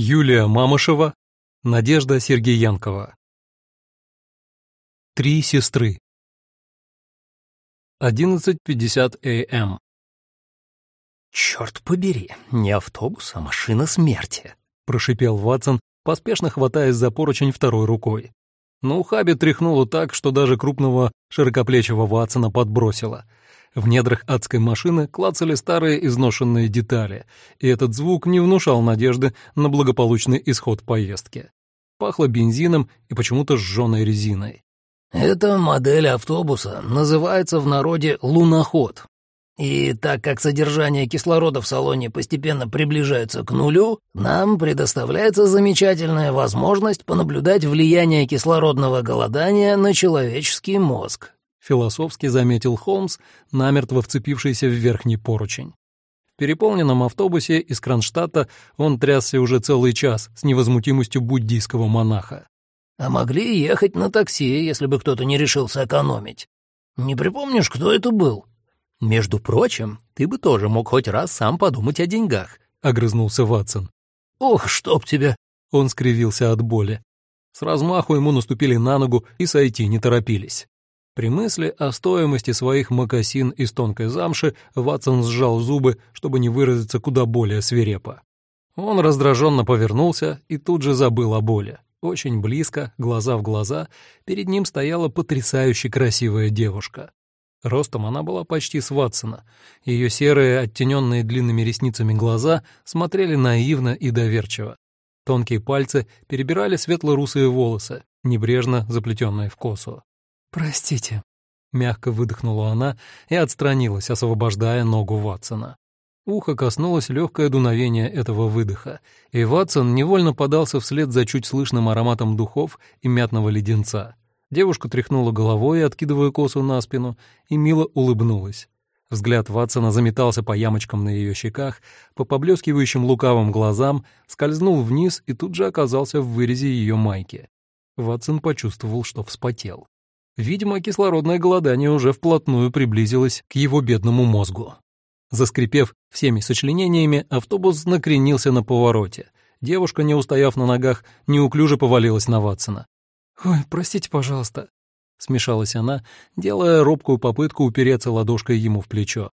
Юлия Мамышева, Надежда Сергеенкова. Три сестры. 11.50 АМ. «Черт побери, не автобус, а машина смерти», — прошипел Ватсон, поспешно хватаясь за поручень второй рукой. Но ухабе тряхнуло так, что даже крупного широкоплечего Ватсона подбросило — в недрах адской машины клацали старые изношенные детали, и этот звук не внушал надежды на благополучный исход поездки. Пахло бензином и почему-то сжёной резиной. «Эта модель автобуса называется в народе «луноход». И так как содержание кислорода в салоне постепенно приближается к нулю, нам предоставляется замечательная возможность понаблюдать влияние кислородного голодания на человеческий мозг, философски заметил Холмс, намертво вцепившийся в верхний поручень. В переполненном автобусе из Кронштадта он трясся уже целый час с невозмутимостью буддийского монаха. «А могли ехать на такси, если бы кто-то не решился экономить. Не припомнишь, кто это был?» «Между прочим, ты бы тоже мог хоть раз сам подумать о деньгах», — огрызнулся Ватсон. «Ох, чтоб тебя!» — он скривился от боли. С размаху ему наступили на ногу и сойти не торопились. При мысли о стоимости своих мокасин из тонкой замши Ватсон сжал зубы, чтобы не выразиться куда более свирепо. Он раздраженно повернулся и тут же забыл о боли. Очень близко, глаза в глаза, перед ним стояла потрясающе красивая девушка. Ростом она была почти с Ватсона. Ее серые, оттененные длинными ресницами глаза смотрели наивно и доверчиво. Тонкие пальцы перебирали светло-русые волосы, небрежно заплетенные в косу. «Простите», — мягко выдохнула она и отстранилась, освобождая ногу Ватсона. Ухо коснулось легкое дуновение этого выдоха, и Ватсон невольно подался вслед за чуть слышным ароматом духов и мятного леденца. Девушка тряхнула головой, откидывая косу на спину, и мило улыбнулась. Взгляд Ватсона заметался по ямочкам на ее щеках, по поблескивающим лукавым глазам, скользнул вниз и тут же оказался в вырезе ее майки. Ватсон почувствовал, что вспотел. Видимо, кислородное голодание уже вплотную приблизилось к его бедному мозгу. Заскрипев всеми сочленениями, автобус накренился на повороте. Девушка, не устояв на ногах, неуклюже повалилась на Ватсона. «Ой, простите, пожалуйста», — смешалась она, делая робкую попытку упереться ладошкой ему в плечо.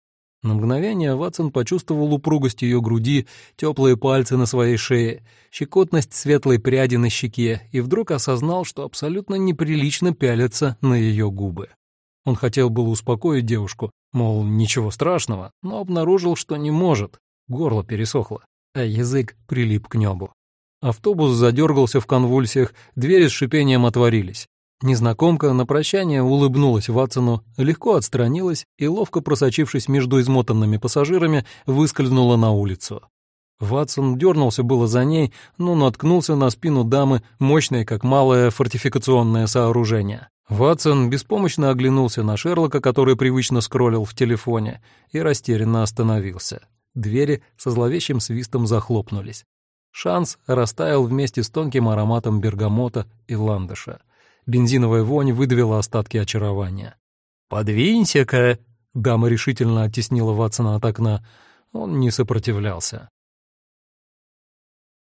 На мгновение Ватсон почувствовал упругость ее груди, теплые пальцы на своей шее, щекотность светлой пряди на щеке и вдруг осознал, что абсолютно неприлично пялиться на ее губы. Он хотел было успокоить девушку, мол, ничего страшного, но обнаружил, что не может, горло пересохло, а язык прилип к небу. Автобус задергался в конвульсиях, двери с шипением отворились. Незнакомка на прощание улыбнулась Ватсону, легко отстранилась и, ловко просочившись между измотанными пассажирами, выскользнула на улицу. Ватсон дернулся было за ней, но наткнулся на спину дамы, мощной, как малое фортификационное сооружение. Ватсон беспомощно оглянулся на Шерлока, который привычно скроллил в телефоне, и растерянно остановился. Двери со зловещим свистом захлопнулись. Шанс растаял вместе с тонким ароматом бергамота и ландыша. Бензиновая вонь выдавила остатки очарования. «Подвинься-ка!» — дама решительно оттеснила Ватсона от окна. Он не сопротивлялся.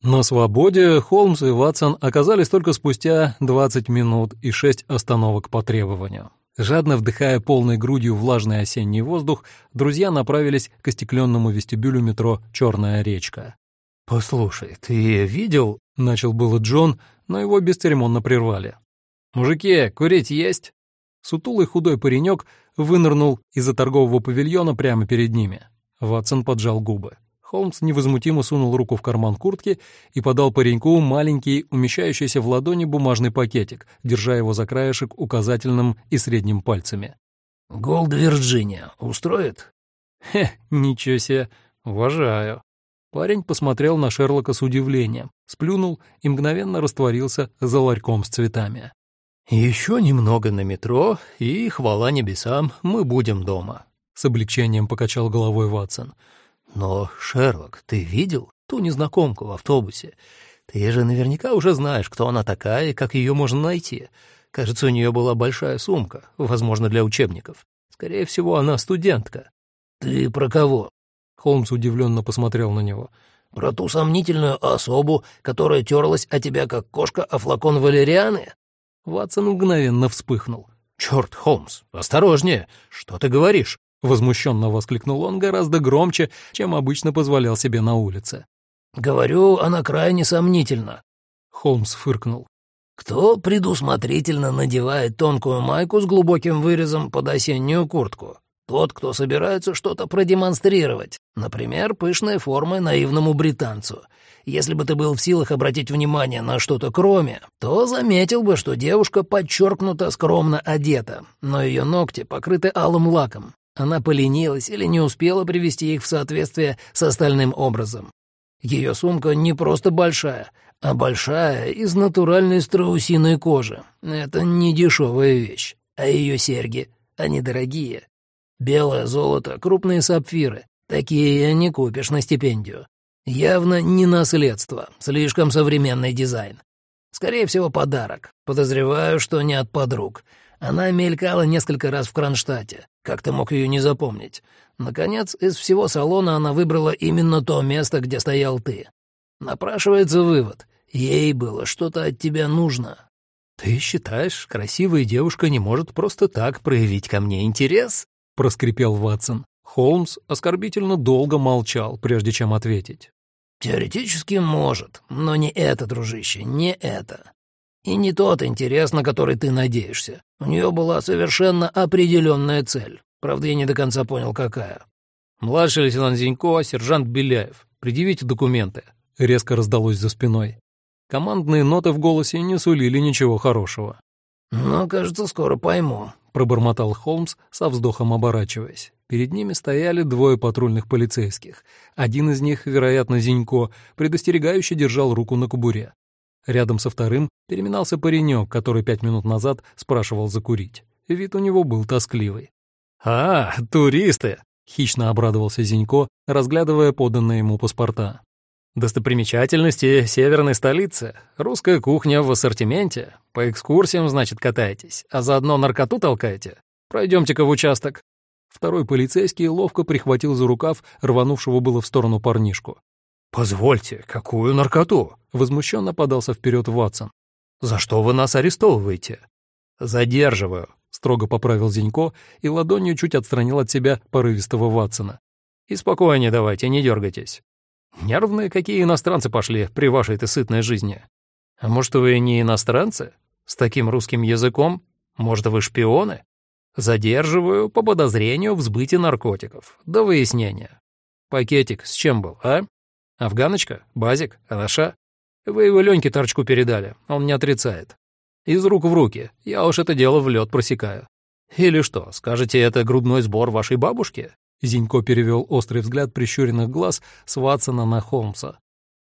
На свободе Холмс и Ватсон оказались только спустя 20 минут и 6 остановок по требованию. Жадно вдыхая полной грудью влажный осенний воздух, друзья направились к остекленному вестибюлю метро «Черная речка». «Послушай, ты видел?» — начал было Джон, но его бесцеремонно прервали. «Мужики, курить есть?» Сутулый худой паренек вынырнул из-за торгового павильона прямо перед ними. Ватсон поджал губы. Холмс невозмутимо сунул руку в карман куртки и подал пареньку маленький, умещающийся в ладони бумажный пакетик, держа его за краешек указательным и средним пальцами. «Голд Вирджиния устроит?» «Хе, ничего себе, уважаю». Парень посмотрел на Шерлока с удивлением, сплюнул и мгновенно растворился за ларьком с цветами. «Еще немного на метро, и, хвала небесам, мы будем дома», — с облегчением покачал головой Ватсон. «Но, Шерлок, ты видел ту незнакомку в автобусе? Ты же наверняка уже знаешь, кто она такая и как ее можно найти. Кажется, у нее была большая сумка, возможно, для учебников. Скорее всего, она студентка». «Ты про кого?» Холмс удивленно посмотрел на него. Про ту сомнительную особу, которая терлась о тебя, как кошка, о флакон валерианы?» Ватсон мгновенно вспыхнул. «Черт, Холмс, осторожнее! Что ты говоришь?» Возмущенно воскликнул он гораздо громче, чем обычно позволял себе на улице. «Говорю, она крайне сомнительна». Холмс фыркнул. «Кто предусмотрительно надевает тонкую майку с глубоким вырезом под осеннюю куртку? Тот, кто собирается что-то продемонстрировать. Например, пышные формы наивному британцу. Если бы ты был в силах обратить внимание на что-то кроме, то заметил бы, что девушка подчеркнуто скромно одета, но ее ногти покрыты алым лаком. Она поленилась или не успела привести их в соответствие с остальным образом. Ее сумка не просто большая, а большая из натуральной страусиной кожи. Это не дешевая вещь. А ее серьги, они дорогие. Белое золото, крупные сапфиры. Такие не купишь на стипендию. Явно не наследство, слишком современный дизайн. Скорее всего, подарок. Подозреваю, что не от подруг. Она мелькала несколько раз в Кронштадте. Как ты мог ее не запомнить? Наконец, из всего салона она выбрала именно то место, где стоял ты. Напрашивается вывод. Ей было что-то от тебя нужно. «Ты считаешь, красивая девушка не может просто так проявить ко мне интерес?» — проскрипел Ватсон. Холмс оскорбительно долго молчал, прежде чем ответить. «Теоретически может, но не это, дружище, не это. И не тот интерес, на который ты надеешься. У нее была совершенно определенная цель. Правда, я не до конца понял, какая. «Младший лейтенант Зинько, сержант Беляев. Предъявите документы», — резко раздалось за спиной. Командные ноты в голосе не сулили ничего хорошего. «Ну, кажется, скоро пойму», — пробормотал Холмс, со вздохом оборачиваясь. Перед ними стояли двое патрульных полицейских. Один из них, вероятно, Зинько, предостерегающе держал руку на кобуре. Рядом со вторым переминался паренек, который пять минут назад спрашивал закурить. Вид у него был тоскливый. «А, туристы!» — хищно обрадовался Зинько, разглядывая поданные ему паспорта. «Достопримечательности северной столицы. Русская кухня в ассортименте. По экскурсиям, значит, катаетесь, а заодно наркоту толкаете. Пройдемте-ка в участок». Второй полицейский ловко прихватил за рукав рванувшего было в сторону парнишку. «Позвольте, какую наркоту?» — возмущенно подался вперед Ватсон. «За что вы нас арестовываете?» «Задерживаю», — строго поправил Зинько и ладонью чуть отстранил от себя порывистого Ватсона. «И спокойнее давайте, не дергайтесь. Нервные какие иностранцы пошли при вашей-то сытной жизни. А может, вы не иностранцы? С таким русским языком? Может, вы шпионы? Задерживаю по подозрению в сбыте наркотиков. До выяснения. Пакетик с чем был, а?» Афганочка? Базик? Анаша? Вы его Леньке торчку передали, он не отрицает. Из рук в руки, я уж это дело в лед просекаю. Или что, скажете, это грудной сбор вашей бабушки?» Зинько перевел острый взгляд прищуренных глаз с Ватсона на Холмса.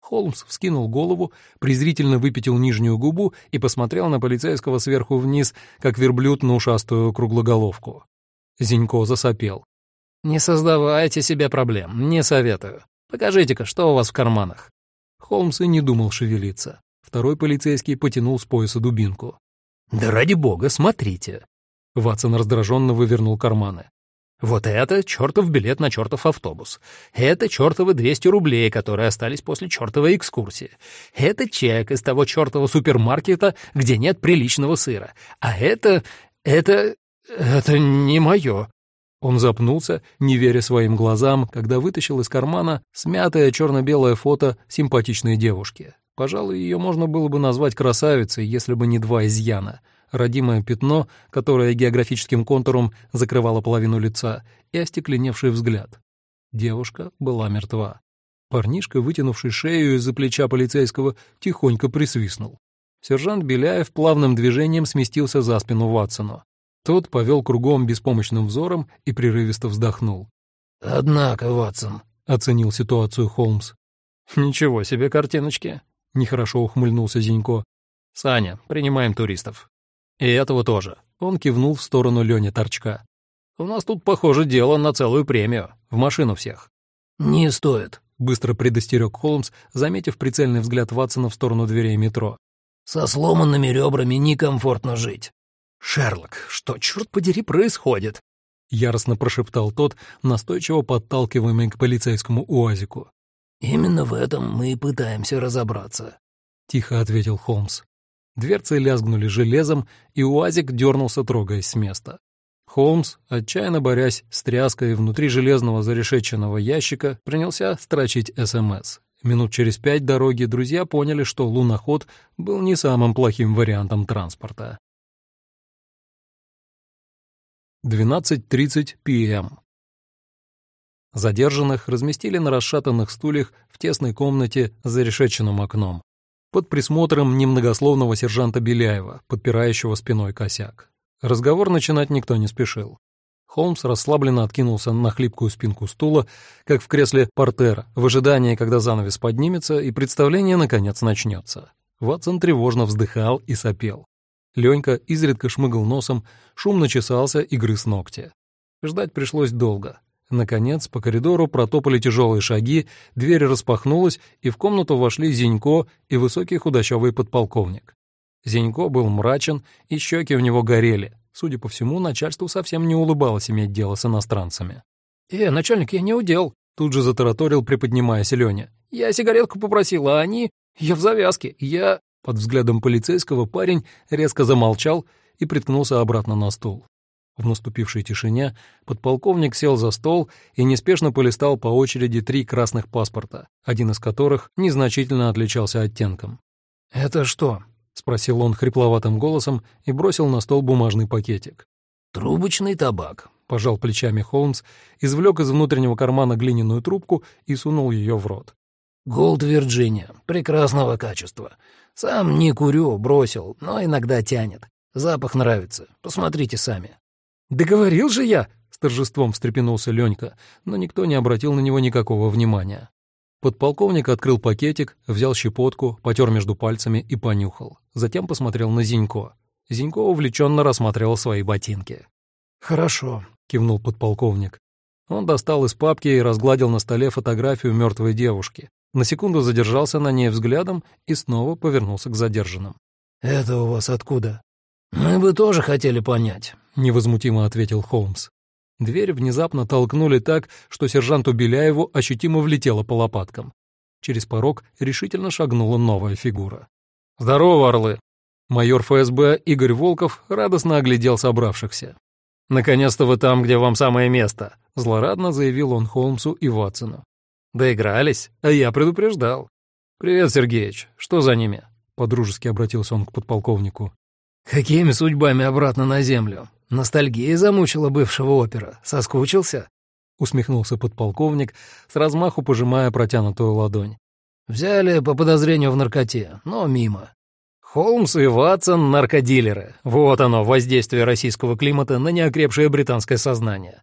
Холмс вскинул голову, презрительно выпятил нижнюю губу и посмотрел на полицейского сверху вниз, как верблюд на ушастую круглоголовку. Зинько засопел. «Не создавайте себе проблем, не советую. Покажите-ка, что у вас в карманах». Холмс и не думал шевелиться. Второй полицейский потянул с пояса дубинку. «Да ради бога, смотрите!» Ватсон раздраженно вывернул карманы. «Вот это чертов билет на чертов автобус. Это чертовы 200 рублей, которые остались после чертовой экскурсии. Это чек из того чертова супермаркета, где нет приличного сыра. А это... это... это не мое. Он запнулся, не веря своим глазам, когда вытащил из кармана смятое черно-белое фото симпатичной девушки. Пожалуй, ее можно было бы назвать красавицей, если бы не два изъяна. Родимое пятно, которое географическим контуром закрывало половину лица, и остекленевший взгляд. Девушка была мертва. Парнишка, вытянувший шею из-за плеча полицейского, тихонько присвистнул. Сержант Беляев плавным движением сместился за спину Ватсону. Тот повел кругом беспомощным взором и прерывисто вздохнул. «Однако, Ватсон», — оценил ситуацию Холмс. «Ничего себе картиночки», — нехорошо ухмыльнулся Зинько. «Саня, принимаем туристов». «И этого тоже», — он кивнул в сторону Лёни Торчка. «У нас тут, похоже, дело на целую премию. В машину всех». «Не стоит», — быстро предостерег Холмс, заметив прицельный взгляд Ватсона в сторону дверей метро. «Со сломанными ребрами некомфортно жить». «Шерлок, что, черт подери, происходит?» — яростно прошептал тот, настойчиво подталкиваемый к полицейскому уазику. Именно в этом мы и пытаемся разобраться», — тихо ответил Холмс. Дверцы лязгнули железом, и УАЗик дернулся, трогаясь с места. Холмс, отчаянно борясь с тряской внутри железного зарешеченного ящика, принялся строчить СМС. Минут через пять дороги друзья поняли, что луноход был не самым плохим вариантом транспорта. 12.30 п.м. Задержанных разместили на расшатанных стульях в тесной комнате с зарешеченным окном, под присмотром немногословного сержанта Беляева, подпирающего спиной косяк. Разговор начинать никто не спешил. Холмс расслабленно откинулся на хлипкую спинку стула, как в кресле портера, в ожидании, когда занавес поднимется и представление наконец начнется. Ватсон тревожно вздыхал и сопел. Ленька изредка шмыгал носом, шумно чесался и грыз ногти. Ждать пришлось долго. Наконец, по коридору протопали тяжелые шаги, дверь распахнулась, и в комнату вошли Зинько и высокий худощавый подполковник. Зинько был мрачен, и щеки у него горели. Судя по всему, начальству совсем не улыбалось иметь дело с иностранцами. «Э, начальник, я не удел», — тут же затараторил, приподнимаясь Леня. «Я сигаретку попросил, а они... Я в завязке, я...» Под взглядом полицейского парень резко замолчал и приткнулся обратно на стул. В наступившей тишине подполковник сел за стол и неспешно полистал по очереди три красных паспорта, один из которых незначительно отличался оттенком. «Это что?» — спросил он хрипловатым голосом и бросил на стол бумажный пакетик. «Трубочный табак», — пожал плечами Холмс, извлек из внутреннего кармана глиняную трубку и сунул ее в рот. «Голд Вирджиния. Прекрасного качества. Сам не курю, бросил, но иногда тянет. Запах нравится. Посмотрите сами». «Да говорил же я!» — с торжеством встрепенулся Ленька, но никто не обратил на него никакого внимания. Подполковник открыл пакетик, взял щепотку, потер между пальцами и понюхал. Затем посмотрел на Зинько. Зинько увлеченно рассматривал свои ботинки. «Хорошо», — кивнул подполковник. Он достал из папки и разгладил на столе фотографию мертвой девушки. На секунду задержался на ней взглядом и снова повернулся к задержанным. «Это у вас откуда?» «Мы бы тоже хотели понять», — невозмутимо ответил Холмс. Дверь внезапно толкнули так, что сержанту Беляеву ощутимо влетело по лопаткам. Через порог решительно шагнула новая фигура. «Здорово, орлы!» Майор ФСБ Игорь Волков радостно оглядел собравшихся. «Наконец-то вы там, где вам самое место», — злорадно заявил он Холмсу и Ватсону. «Доигрались, а я предупреждал. Привет, Сергеич, что за ними?» — подружески обратился он к подполковнику. «Какими судьбами обратно на землю? Ностальгия замучила бывшего опера. Соскучился?» — усмехнулся подполковник, с размаху пожимая протянутую ладонь. «Взяли по подозрению в наркоте, но мимо». Холмс и Ватсон — наркодилеры. Вот оно, воздействие российского климата на неокрепшее британское сознание.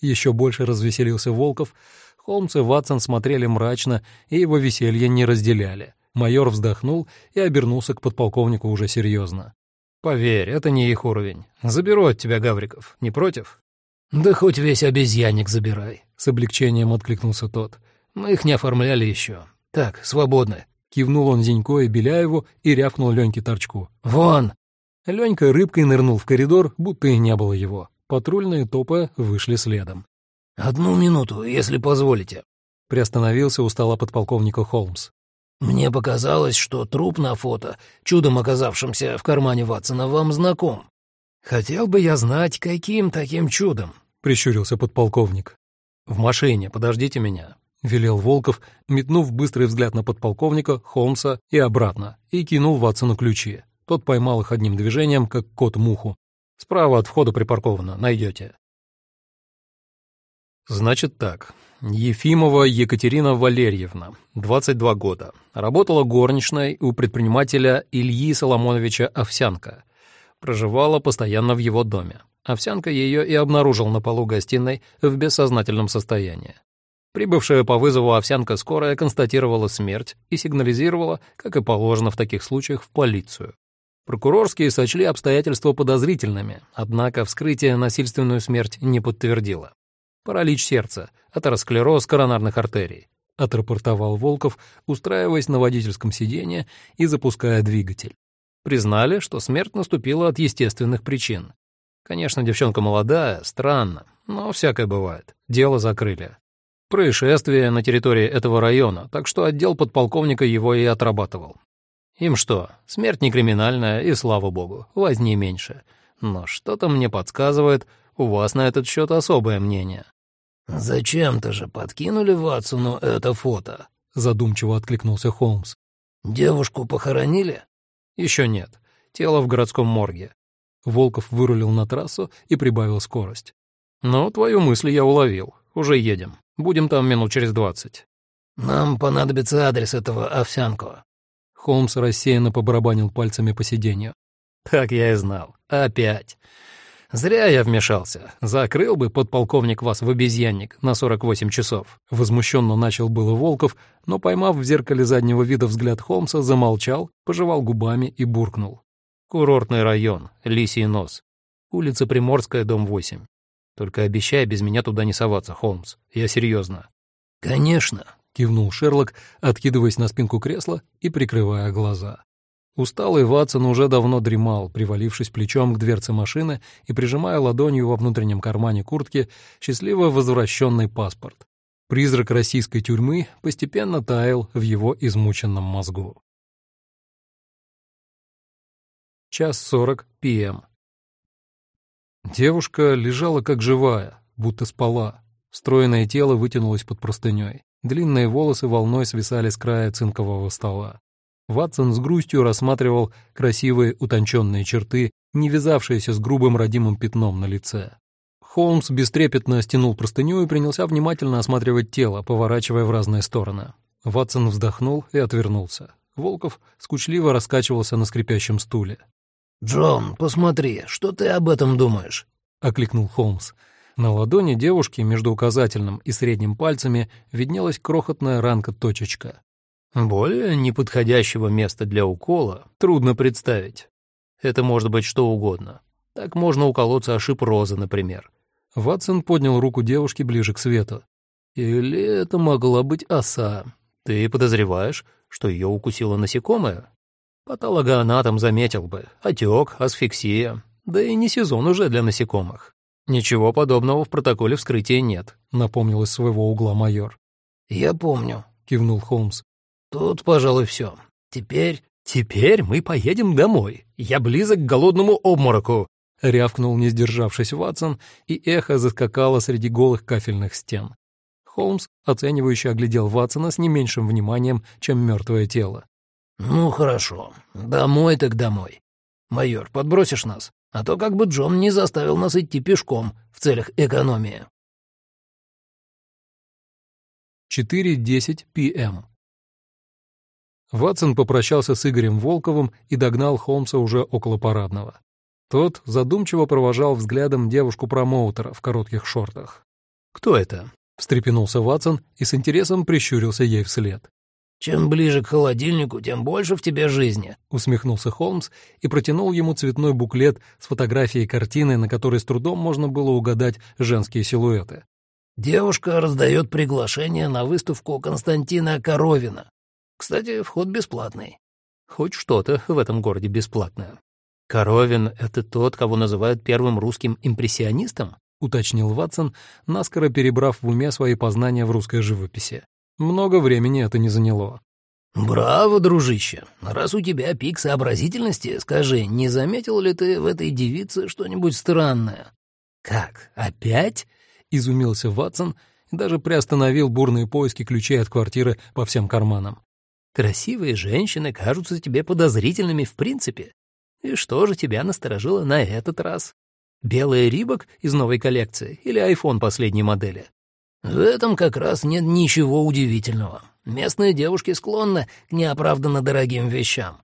Еще больше развеселился Волков. Холмс и Ватсон смотрели мрачно, и его веселье не разделяли. Майор вздохнул и обернулся к подполковнику уже серьезно. Поверь, это не их уровень. Заберу от тебя Гавриков. Не против? Да хоть весь обезьянник забирай. С облегчением откликнулся тот. Мы их не оформляли еще. Так, свободны. Кивнул он Зинько и Беляеву и рявкнул Леньке Торчку. «Вон!» Ленька рыбкой нырнул в коридор, будто и не было его. Патрульные топы вышли следом. «Одну минуту, если позволите», — приостановился у стола подполковника Холмс. «Мне показалось, что труп на фото, чудом оказавшимся в кармане Ватсона, вам знаком. Хотел бы я знать, каким таким чудом?» — прищурился подполковник. «В машине, подождите меня», — велел Волков, метнув быстрый взгляд на подполковника, Холмса и обратно, и кинул Ватсону ключи. Тот поймал их одним движением, как кот муху. «Справа от входа припарковано, найдете». Значит так, Ефимова Екатерина Валерьевна, 22 года. Работала горничной у предпринимателя Ильи Соломоновича Овсянка. Проживала постоянно в его доме. Овсянка ее и обнаружил на полу гостиной в бессознательном состоянии. Прибывшая по вызову Овсянка скорая констатировала смерть и сигнализировала, как и положено в таких случаях, в полицию. Прокурорские сочли обстоятельства подозрительными, однако вскрытие насильственную смерть не подтвердило паралич сердца, атеросклероз коронарных артерий», — отрапортовал Волков, устраиваясь на водительском сиденье и запуская двигатель. Признали, что смерть наступила от естественных причин. Конечно, девчонка молодая, странно, но всякое бывает. Дело закрыли. Происшествие на территории этого района, так что отдел подполковника его и отрабатывал. Им что, смерть не криминальная, и слава богу, возни меньше. Но что-то мне подсказывает, у вас на этот счет особое мнение». «Зачем-то же подкинули Ватсону это фото?» — задумчиво откликнулся Холмс. «Девушку похоронили?» Еще нет. Тело в городском морге». Волков вырулил на трассу и прибавил скорость. «Ну, твою мысль я уловил. Уже едем. Будем там минут через двадцать». «Нам понадобится адрес этого Овсянкова». Холмс рассеянно побарабанил пальцами по сиденью. «Так я и знал. Опять. Зря я вмешался. Закрыл бы подполковник вас в обезьянник на 48 часов. Возмущенно начал было Волков, но, поймав в зеркале заднего вида взгляд Холмса, замолчал, пожевал губами и буркнул. Курортный район, Лисий нос. Улица Приморская, дом 8. Только обещай без меня туда не соваться, Холмс. Я серьезно. Конечно, кивнул Шерлок, откидываясь на спинку кресла и прикрывая глаза. Усталый Ватсон уже давно дремал, привалившись плечом к дверце машины и прижимая ладонью во внутреннем кармане куртки счастливо возвращенный паспорт. Призрак российской тюрьмы постепенно таял в его измученном мозгу. Час сорок пм. Девушка лежала как живая, будто спала. Стройное тело вытянулось под простыней. Длинные волосы волной свисали с края цинкового стола. Ватсон с грустью рассматривал красивые утонченные черты, не вязавшиеся с грубым родимым пятном на лице. Холмс бестрепетно стянул простыню и принялся внимательно осматривать тело, поворачивая в разные стороны. Ватсон вздохнул и отвернулся. Волков скучливо раскачивался на скрипящем стуле. «Джон, посмотри, что ты об этом думаешь?» — окликнул Холмс. На ладони девушки между указательным и средним пальцами виднелась крохотная ранка-точечка. Более неподходящего места для укола трудно представить. Это может быть что угодно. Так можно уколоться о шип розы, например. Ватсон поднял руку девушки ближе к свету. Или это могла быть оса. Ты подозреваешь, что ее укусило насекомое? Патологоанатом заметил бы. Отек, асфиксия. Да и не сезон уже для насекомых. Ничего подобного в протоколе вскрытия нет, напомнил из своего угла майор. «Я помню», — кивнул Холмс. Тут, пожалуй, все. Теперь... Теперь мы поедем домой. Я близок к голодному обмороку. Рявкнул, не сдержавшись Ватсон, и эхо заскакало среди голых кафельных стен. Холмс оценивающе оглядел Ватсона с не меньшим вниманием, чем мертвое тело. «Ну, хорошо. Домой так домой. Майор, подбросишь нас? А то как бы Джон не заставил нас идти пешком в целях экономии». 4.10 п.м. Ватсон попрощался с Игорем Волковым и догнал Холмса уже около парадного. Тот задумчиво провожал взглядом девушку-промоутера в коротких шортах. «Кто это?» — встрепенулся Ватсон и с интересом прищурился ей вслед. «Чем ближе к холодильнику, тем больше в тебе жизни», — усмехнулся Холмс и протянул ему цветной буклет с фотографией картины, на которой с трудом можно было угадать женские силуэты. «Девушка раздает приглашение на выставку Константина Коровина. Кстати, вход бесплатный. Хоть что-то в этом городе бесплатное. Коровин — это тот, кого называют первым русским импрессионистом? уточнил Ватсон, наскоро перебрав в уме свои познания в русской живописи. Много времени это не заняло. «Браво, дружище! Раз у тебя пик сообразительности, скажи, не заметил ли ты в этой девице что-нибудь странное?» «Как, опять?» — изумился Ватсон и даже приостановил бурные поиски ключей от квартиры по всем карманам. Красивые женщины кажутся тебе подозрительными в принципе. И что же тебя насторожило на этот раз? Белый рибок из новой коллекции или айфон последней модели? В этом как раз нет ничего удивительного. Местные девушки склонны к неоправданно дорогим вещам.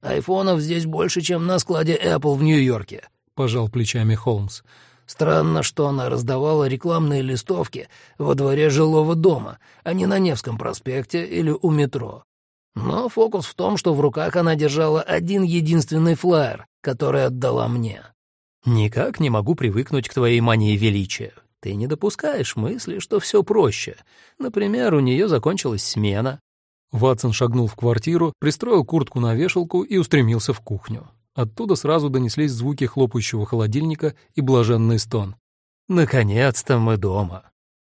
Айфонов здесь больше, чем на складе Apple в Нью-Йорке, — пожал плечами Холмс. Странно, что она раздавала рекламные листовки во дворе жилого дома, а не на Невском проспекте или у метро. Но фокус в том, что в руках она держала один единственный флаер, который отдала мне. «Никак не могу привыкнуть к твоей мании величия. Ты не допускаешь мысли, что все проще. Например, у нее закончилась смена». Ватсон шагнул в квартиру, пристроил куртку на вешалку и устремился в кухню. Оттуда сразу донеслись звуки хлопающего холодильника и блаженный стон. «Наконец-то мы дома».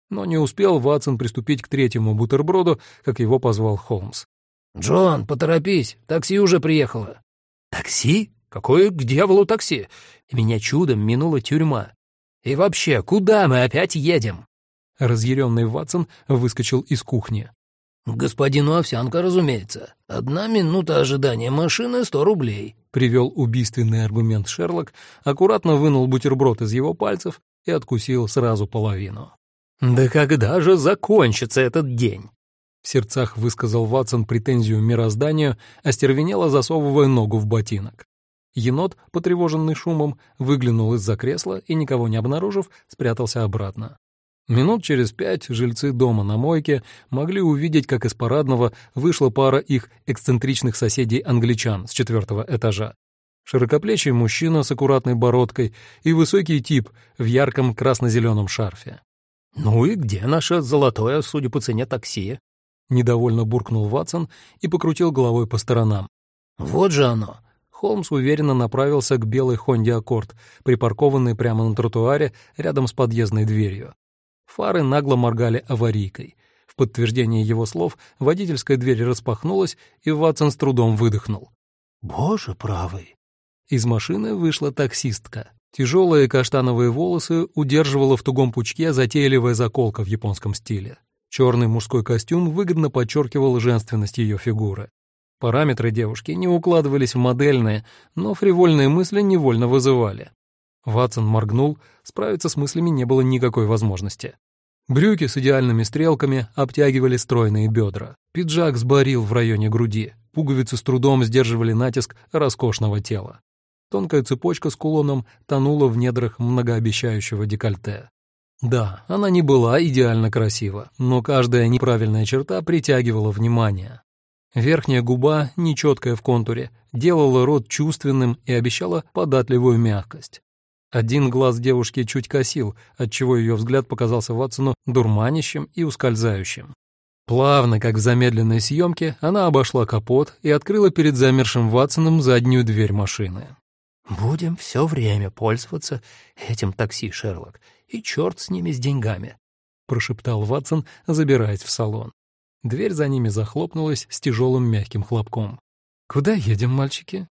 Но не успел Ватсон приступить к третьему бутерброду, как его позвал Холмс. «Джон, поторопись, такси уже приехало». «Такси? Какое к дьяволу такси? Меня чудом минула тюрьма. И вообще, куда мы опять едем?» Разъяренный Ватсон выскочил из кухни. «Господину Овсянка, разумеется. Одна минута ожидания машины — сто рублей», — привел убийственный аргумент Шерлок, аккуратно вынул бутерброд из его пальцев и откусил сразу половину. «Да когда же закончится этот день?» В сердцах высказал Ватсон претензию мирозданию, остервенело засовывая ногу в ботинок. Енот, потревоженный шумом, выглянул из-за кресла и, никого не обнаружив, спрятался обратно. Минут через пять жильцы дома на мойке могли увидеть, как из парадного вышла пара их эксцентричных соседей-англичан с четвертого этажа. Широкоплечий мужчина с аккуратной бородкой и высокий тип в ярком красно-зеленом шарфе. «Ну и где наше золотое, судя по цене, такси?» Недовольно буркнул Ватсон и покрутил головой по сторонам. «Вот же оно!» Холмс уверенно направился к белой Хонде Аккорд, припаркованной прямо на тротуаре рядом с подъездной дверью. Фары нагло моргали аварийкой. В подтверждение его слов водительская дверь распахнулась, и Ватсон с трудом выдохнул. «Боже правый!» Из машины вышла таксистка. Тяжелые каштановые волосы удерживала в тугом пучке затейливая заколка в японском стиле. Черный мужской костюм выгодно подчеркивал женственность ее фигуры. Параметры девушки не укладывались в модельные, но фривольные мысли невольно вызывали. Ватсон моргнул, справиться с мыслями не было никакой возможности. Брюки с идеальными стрелками обтягивали стройные бедра. Пиджак сборил в районе груди. Пуговицы с трудом сдерживали натиск роскошного тела. Тонкая цепочка с кулоном тонула в недрах многообещающего декольте. Да, она не была идеально красива, но каждая неправильная черта притягивала внимание. Верхняя губа, нечеткая в контуре, делала рот чувственным и обещала податливую мягкость. Один глаз девушки чуть косил, отчего ее взгляд показался Ватсону дурманящим и ускользающим. Плавно, как в замедленной съемке, она обошла капот и открыла перед замершим Ватсоном заднюю дверь машины. «Будем все время пользоваться этим такси, Шерлок, и черт с ними с деньгами», — прошептал Ватсон, забираясь в салон. Дверь за ними захлопнулась с тяжелым мягким хлопком. «Куда едем, мальчики?»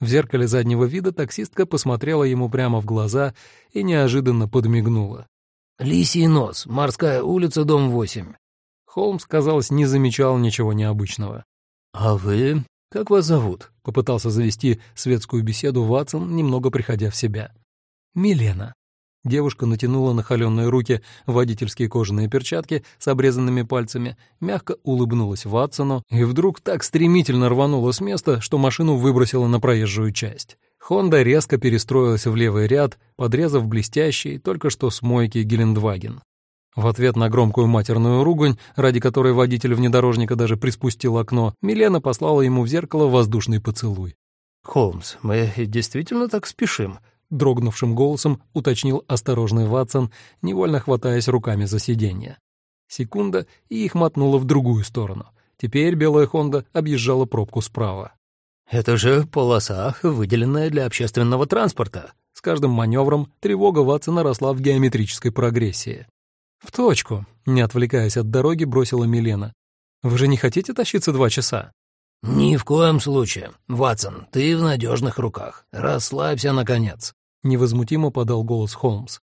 В зеркале заднего вида таксистка посмотрела ему прямо в глаза и неожиданно подмигнула. «Лисий нос, морская улица, дом 8». Холмс, казалось, не замечал ничего необычного. «А вы? Как вас зовут?» — попытался завести светскую беседу Ватсон, немного приходя в себя. «Милена». Девушка натянула на холеные руки водительские кожаные перчатки с обрезанными пальцами, мягко улыбнулась Ватсону и вдруг так стремительно рванула с места, что машину выбросила на проезжую часть. Хонда резко перестроилась в левый ряд, подрезав блестящий, только что с мойки Гелендваген. В ответ на громкую матерную ругань, ради которой водитель внедорожника даже приспустил окно, Милена послала ему в зеркало воздушный поцелуй. «Холмс, мы действительно так спешим?» Дрогнувшим голосом уточнил осторожный Ватсон, невольно хватаясь руками за сиденье. Секунда, и их мотнуло в другую сторону. Теперь белая «Хонда» объезжала пробку справа. «Это же полоса, выделенная для общественного транспорта». С каждым маневром тревога Ватсона росла в геометрической прогрессии. «В точку», — не отвлекаясь от дороги, бросила Милена. «Вы же не хотите тащиться два часа?» «Ни в коем случае. Ватсон, ты в надежных руках. Расслабься, наконец», — невозмутимо подал голос Холмс.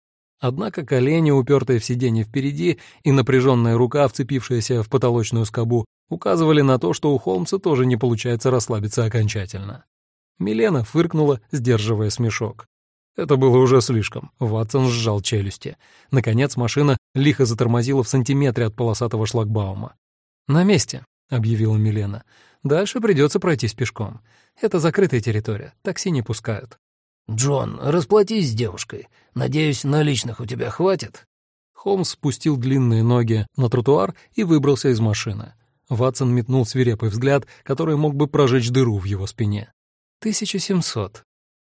Однако колени, упертые в сиденье впереди, и напряженная рука, вцепившаяся в потолочную скобу, указывали на то, что у Холмса тоже не получается расслабиться окончательно. Милена фыркнула, сдерживая смешок. Это было уже слишком. Ватсон сжал челюсти. Наконец машина лихо затормозила в сантиметре от полосатого шлагбаума. «На месте», — объявила Милена. Дальше придется пройтись пешком. Это закрытая территория, такси не пускают. «Джон, расплатись с девушкой. Надеюсь, наличных у тебя хватит?» Холмс спустил длинные ноги на тротуар и выбрался из машины. Ватсон метнул свирепый взгляд, который мог бы прожечь дыру в его спине. «Тысяча семьсот».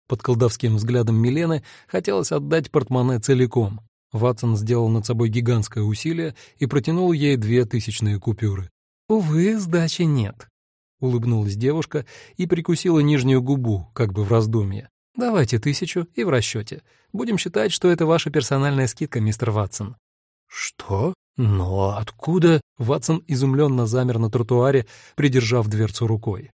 Под колдовским взглядом Милены хотелось отдать портмоне целиком. Ватсон сделал над собой гигантское усилие и протянул ей две тысячные купюры. «Увы, сдачи нет». — улыбнулась девушка и прикусила нижнюю губу, как бы в раздумье. «Давайте тысячу и в расчете. Будем считать, что это ваша персональная скидка, мистер Ватсон». «Что?» — Но откуда...» Ватсон изумленно замер на тротуаре, придержав дверцу рукой.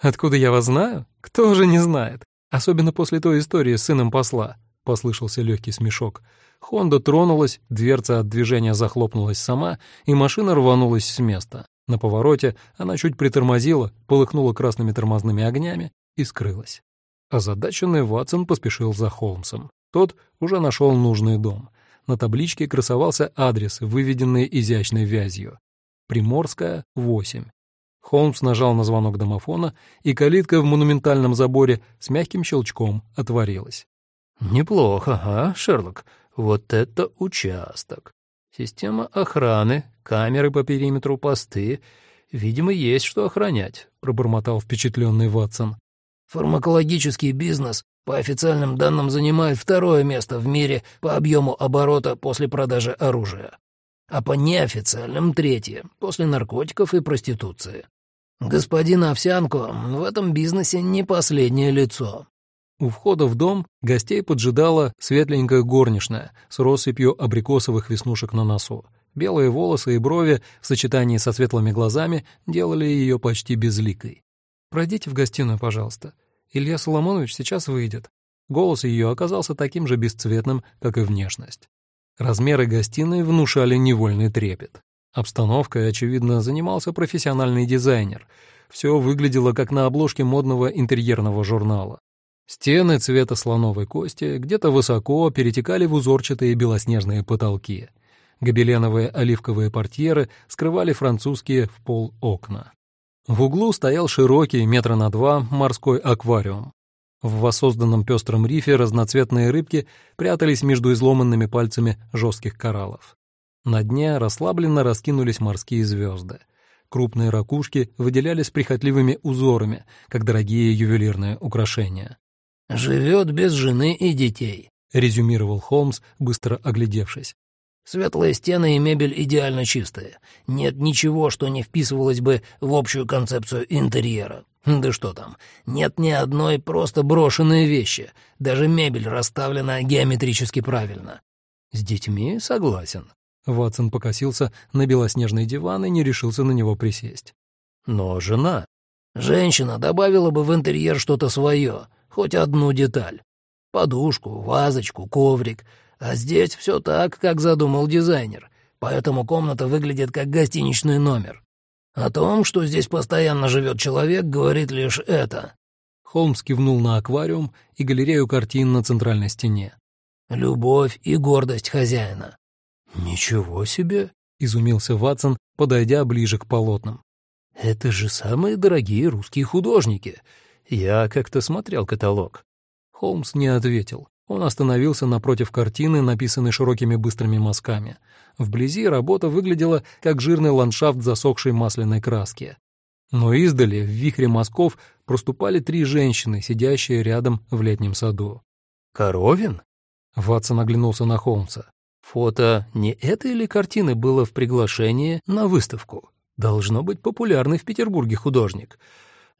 «Откуда я вас знаю? Кто же не знает? Особенно после той истории с сыном посла», — послышался легкий смешок. Хонда тронулась, дверца от движения захлопнулась сама, и машина рванулась с места. На повороте она чуть притормозила, полыхнула красными тормозными огнями и скрылась. Озадаченный Ватсон поспешил за Холмсом. Тот уже нашел нужный дом. На табличке красовался адрес, выведенный изящной вязью. Приморская, 8. Холмс нажал на звонок домофона, и калитка в монументальном заборе с мягким щелчком отворилась. «Неплохо, а, Шерлок? Вот это участок. Система охраны, камеры по периметру посты. Видимо, есть что охранять», — пробормотал впечатленный Ватсон. «Фармакологический бизнес по официальным данным занимает второе место в мире по объему оборота после продажи оружия, а по неофициальным — третье, после наркотиков и проституции. Господин Овсянко в этом бизнесе не последнее лицо». У входа в дом гостей поджидала светленькая горничная с россыпью абрикосовых веснушек на носу. Белые волосы и брови в сочетании со светлыми глазами делали ее почти безликой. «Пройдите в гостиную, пожалуйста», Илья Соломонович сейчас выйдет. Голос ее оказался таким же бесцветным, как и внешность. Размеры гостиной внушали невольный трепет. Обстановкой, очевидно, занимался профессиональный дизайнер. Все выглядело как на обложке модного интерьерного журнала. Стены цвета слоновой кости где-то высоко перетекали в узорчатые белоснежные потолки. Гобеленовые оливковые портьеры скрывали французские в пол окна. В углу стоял широкий, метра на два, морской аквариум. В воссозданном пестром рифе разноцветные рыбки прятались между изломанными пальцами жестких кораллов. На дне расслабленно раскинулись морские звезды. Крупные ракушки выделялись прихотливыми узорами, как дорогие ювелирные украшения. «Живет без жены и детей», — резюмировал Холмс, быстро оглядевшись. Светлые стены и мебель идеально чистые. Нет ничего, что не вписывалось бы в общую концепцию интерьера. Да что там, нет ни одной просто брошенной вещи. Даже мебель расставлена геометрически правильно. С детьми согласен. Ватсон покосился на белоснежный диван и не решился на него присесть. Но жена... Женщина добавила бы в интерьер что-то свое, хоть одну деталь. Подушку, вазочку, коврик — а здесь все так, как задумал дизайнер, поэтому комната выглядит как гостиничный номер. О том, что здесь постоянно живет человек, говорит лишь это». Холмс кивнул на аквариум и галерею картин на центральной стене. «Любовь и гордость хозяина». «Ничего себе!» — изумился Ватсон, подойдя ближе к полотнам. «Это же самые дорогие русские художники. Я как-то смотрел каталог». Холмс не ответил. Он остановился напротив картины, написанной широкими быстрыми мазками. Вблизи работа выглядела как жирный ландшафт засохшей масляной краски. Но издали, в вихре мазков, проступали три женщины, сидящие рядом в летнем саду. «Коровин?» Ватсон оглянулся на Холмса. «Фото не этой ли картины было в приглашении на выставку? Должно быть популярный в Петербурге художник.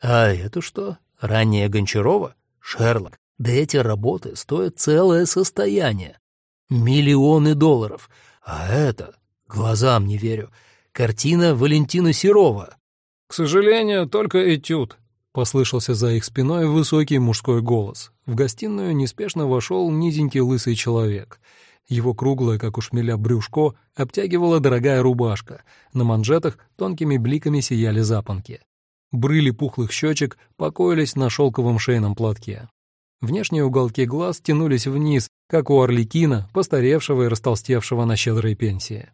А это что, ранняя Гончарова? Шерлок, да эти работы стоят целое состояние. Миллионы долларов. А это, глазам не верю, картина Валентина Серова. «К сожалению, только этюд», — послышался за их спиной высокий мужской голос. В гостиную неспешно вошел низенький лысый человек. Его круглое, как у шмеля, брюшко обтягивала дорогая рубашка. На манжетах тонкими бликами сияли запонки. Брыли пухлых щечек покоились на шелковом шейном платке. Внешние уголки глаз тянулись вниз, как у Орликина, постаревшего и растолстевшего на щедрой пенсии.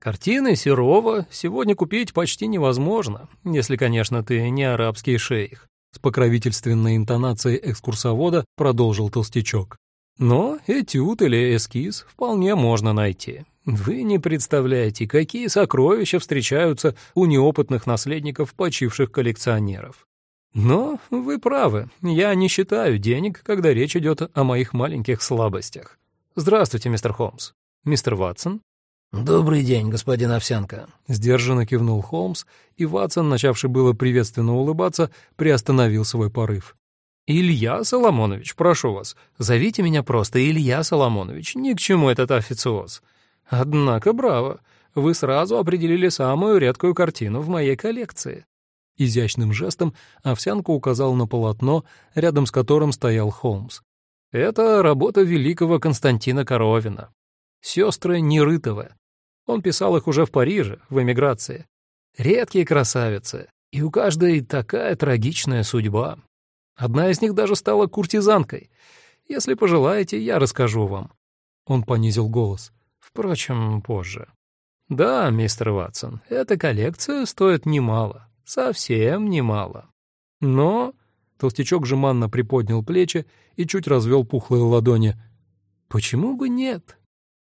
Картины Серова сегодня купить почти невозможно, если, конечно, ты не арабский шейх. С покровительственной интонацией экскурсовода продолжил толстячок. Но этюд или эскиз вполне можно найти. Вы не представляете, какие сокровища встречаются у неопытных наследников почивших коллекционеров. Но вы правы, я не считаю денег, когда речь идет о моих маленьких слабостях. Здравствуйте, мистер Холмс. Мистер Ватсон? «Добрый день, господин Овсянка», — сдержанно кивнул Холмс, и Ватсон, начавший было приветственно улыбаться, приостановил свой порыв. «Илья Соломонович, прошу вас, зовите меня просто Илья Соломонович, ни к чему этот официоз. Однако, браво, вы сразу определили самую редкую картину в моей коллекции». Изящным жестом овсянка указал на полотно, рядом с которым стоял Холмс. «Это работа великого Константина Коровина. Сестры Нерытовы. Он писал их уже в Париже, в эмиграции. Редкие красавицы, и у каждой такая трагичная судьба. Одна из них даже стала куртизанкой. Если пожелаете, я расскажу вам». Он понизил голос. «Впрочем, позже». «Да, мистер Ватсон, эта коллекция стоит немало, совсем немало. Но...» Толстячок жеманно приподнял плечи и чуть развел пухлые ладони. «Почему бы нет?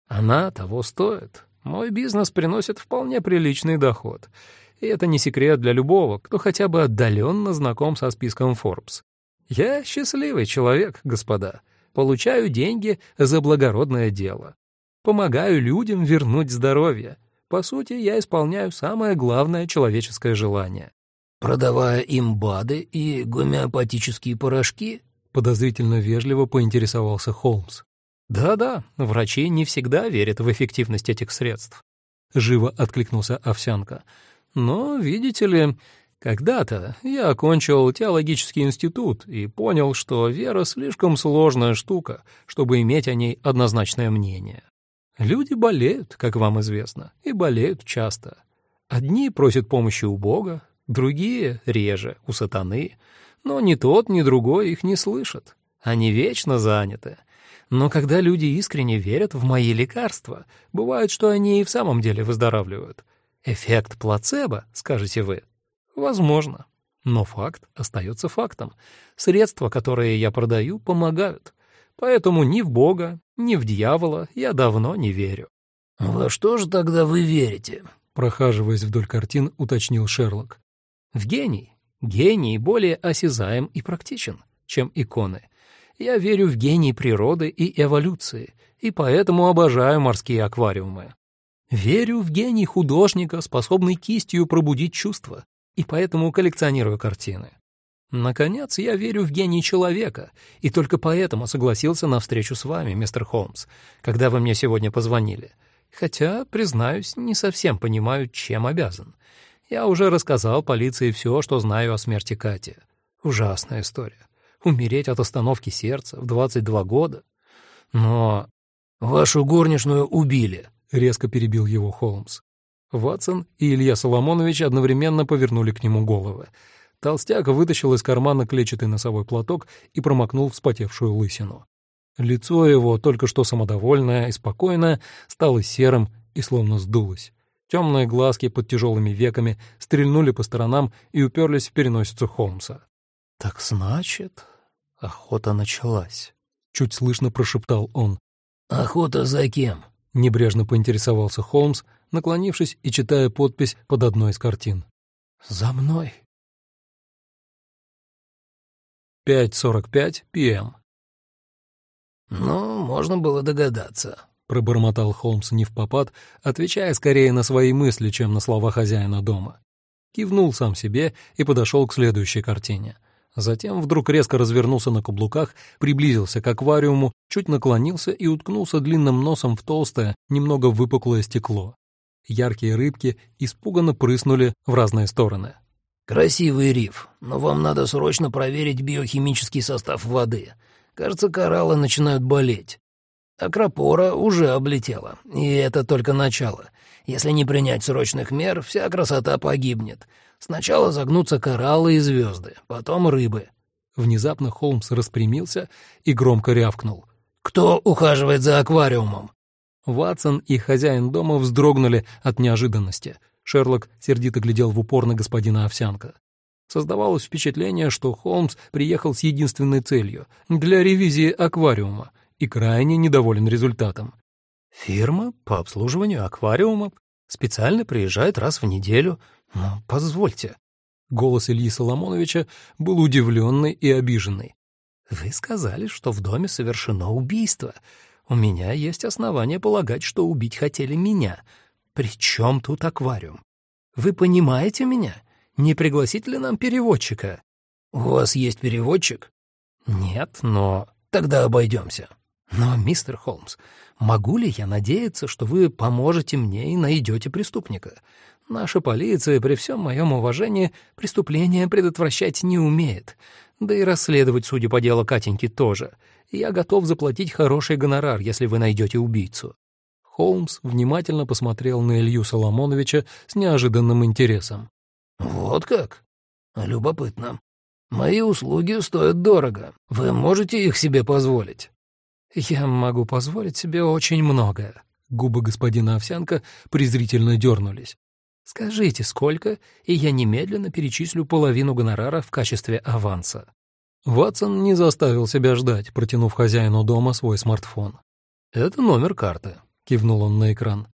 Она того стоит. Мой бизнес приносит вполне приличный доход. И это не секрет для любого, кто хотя бы отдаленно знаком со списком Forbes. Я счастливый человек, господа. Получаю деньги за благородное дело. Помогаю людям вернуть здоровье. По сути, я исполняю самое главное человеческое желание. «Продавая им БАДы и гомеопатические порошки?» — подозрительно вежливо поинтересовался Холмс. «Да-да, врачи не всегда верят в эффективность этих средств», — живо откликнулся Овсянка. «Но, видите ли, когда-то я окончил теологический институт и понял, что вера слишком сложная штука, чтобы иметь о ней однозначное мнение. Люди болеют, как вам известно, и болеют часто. Одни просят помощи у Бога, другие — реже, у сатаны, но ни тот, ни другой их не слышат. Они вечно заняты. Но когда люди искренне верят в мои лекарства, бывает, что они и в самом деле выздоравливают. Эффект плацебо, скажете вы. Возможно. Но факт остается фактом. Средства, которые я продаю, помогают. Поэтому ни в Бога, ни в дьявола я давно не верю. «Во что же тогда вы верите?» Прохаживаясь вдоль картин, уточнил Шерлок. «В гений. Гений более осязаем и практичен, чем иконы. Я верю в гений природы и эволюции, и поэтому обожаю морские аквариумы. Верю в гений художника, способный кистью пробудить чувства, и поэтому коллекционирую картины. Наконец, я верю в гений человека, и только поэтому согласился на встречу с вами, мистер Холмс, когда вы мне сегодня позвонили. Хотя, признаюсь, не совсем понимаю, чем обязан. Я уже рассказал полиции все, что знаю о смерти Кати. Ужасная история. Умереть от остановки сердца в 22 года. Но... «Вашу горничную убили», — резко перебил его Холмс. Ватсон и Илья Соломонович одновременно повернули к нему головы. Толстяк вытащил из кармана клетчатый носовой платок и промокнул вспотевшую лысину. Лицо его, только что самодовольное и спокойное, стало серым и словно сдулось. Темные глазки под тяжелыми веками стрельнули по сторонам и уперлись в переносицу Холмса. «Так значит, охота началась», — чуть слышно прошептал он. «Охота за кем?» — небрежно поинтересовался Холмс, наклонившись и читая подпись под одной из картин. «За мной». 5.45 п.м. «Ну, можно было догадаться», — пробормотал Холмс не в попад, отвечая скорее на свои мысли, чем на слова хозяина дома. Кивнул сам себе и подошел к следующей картине. Затем вдруг резко развернулся на каблуках, приблизился к аквариуму, чуть наклонился и уткнулся длинным носом в толстое, немного выпуклое стекло. Яркие рыбки испуганно прыснули в разные стороны. «Красивый риф, но вам надо срочно проверить биохимический состав воды. Кажется, кораллы начинают болеть. Акропора уже облетела, и это только начало. Если не принять срочных мер, вся красота погибнет. Сначала загнутся кораллы и звезды, потом рыбы». Внезапно Холмс распрямился и громко рявкнул. «Кто ухаживает за аквариумом?» Ватсон и хозяин дома вздрогнули от неожиданности. Шерлок сердито глядел в упор на господина Овсянка. Создавалось впечатление, что Холмс приехал с единственной целью — для ревизии аквариума, и крайне недоволен результатом. «Фирма по обслуживанию аквариумов специально приезжает раз в неделю. Ну, позвольте». Голос Ильи Соломоновича был удивленный и обиженный. «Вы сказали, что в доме совершено убийство. У меня есть основания полагать, что убить хотели меня. При чем тут аквариум? Вы понимаете меня? Не пригласить ли нам переводчика? У вас есть переводчик? Нет, но... Тогда обойдемся. Но, мистер Холмс, могу ли я надеяться, что вы поможете мне и найдете преступника? Наша полиция, при всем моем уважении, преступления предотвращать не умеет. Да и расследовать, судя по делу Катеньки, тоже. Я готов заплатить хороший гонорар, если вы найдете убийцу». Холмс внимательно посмотрел на Илью Соломоновича с неожиданным интересом. «Вот как? Любопытно. Мои услуги стоят дорого. Вы можете их себе позволить?» «Я могу позволить себе очень многое». Губы господина Овсянка презрительно дернулись. «Скажите, сколько, и я немедленно перечислю половину гонорара в качестве аванса». Ватсон не заставил себя ждать, протянув хозяину дома свой смартфон. «Это номер карты», — кивнул он на экран.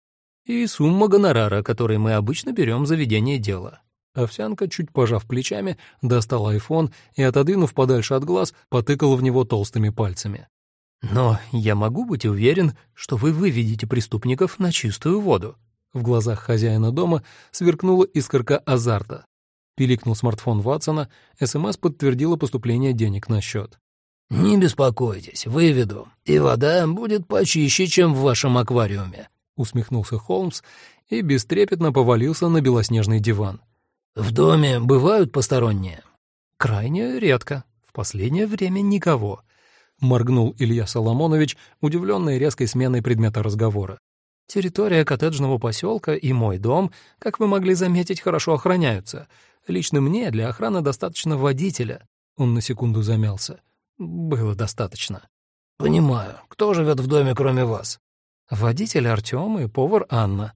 «И сумма гонорара, который мы обычно берем за ведение дела». Овсянка, чуть пожав плечами, достал айфон и, отодвинув подальше от глаз, потыкал в него толстыми пальцами. «Но я могу быть уверен, что вы выведете преступников на чистую воду». В глазах хозяина дома сверкнула искорка азарта. Пиликнул смартфон Ватсона, СМС подтвердила поступление денег на счет. «Не беспокойтесь, выведу, и вода будет почище, чем в вашем аквариуме», — усмехнулся Холмс и бестрепетно повалился на белоснежный диван. «В доме бывают посторонние?» «Крайне редко. В последнее время никого», — моргнул Илья Соломонович, удивленный резкой сменой предмета разговора. «Территория коттеджного поселка и мой дом, как вы могли заметить, хорошо охраняются. Лично мне для охраны достаточно водителя». Он на секунду замялся. «Было достаточно». «Понимаю. Кто живет в доме, кроме вас?» «Водитель Артём и повар Анна.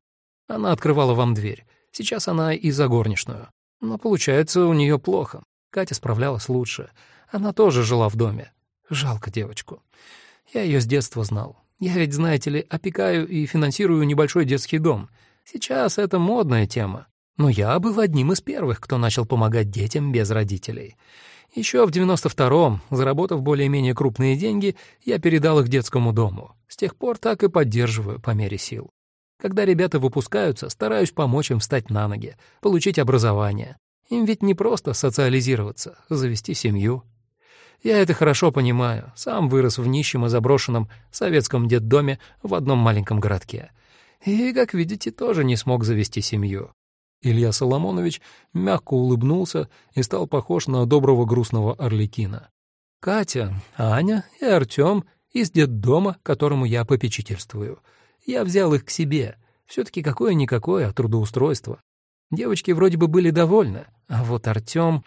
Она открывала вам дверь. Сейчас она и за горничную. Но получается у нее плохо. Катя справлялась лучше. Она тоже жила в доме. Жалко девочку. Я ее с детства знал. Я ведь, знаете ли, опекаю и финансирую небольшой детский дом. Сейчас это модная тема. Но я был одним из первых, кто начал помогать детям без родителей. Еще в 92-м, заработав более-менее крупные деньги, я передал их детскому дому. С тех пор так и поддерживаю по мере сил. Когда ребята выпускаются, стараюсь помочь им встать на ноги, получить образование. Им ведь не просто социализироваться, завести семью. Я это хорошо понимаю. Сам вырос в нищем и заброшенном советском детдоме в одном маленьком городке. И, как видите, тоже не смог завести семью. Илья Соломонович мягко улыбнулся и стал похож на доброго грустного орликина. «Катя, Аня и Артём из детдома, которому я попечительствую. Я взял их к себе. Все-таки какое-никакое трудоустройство. Девочки вроде бы были довольны, а вот Артём...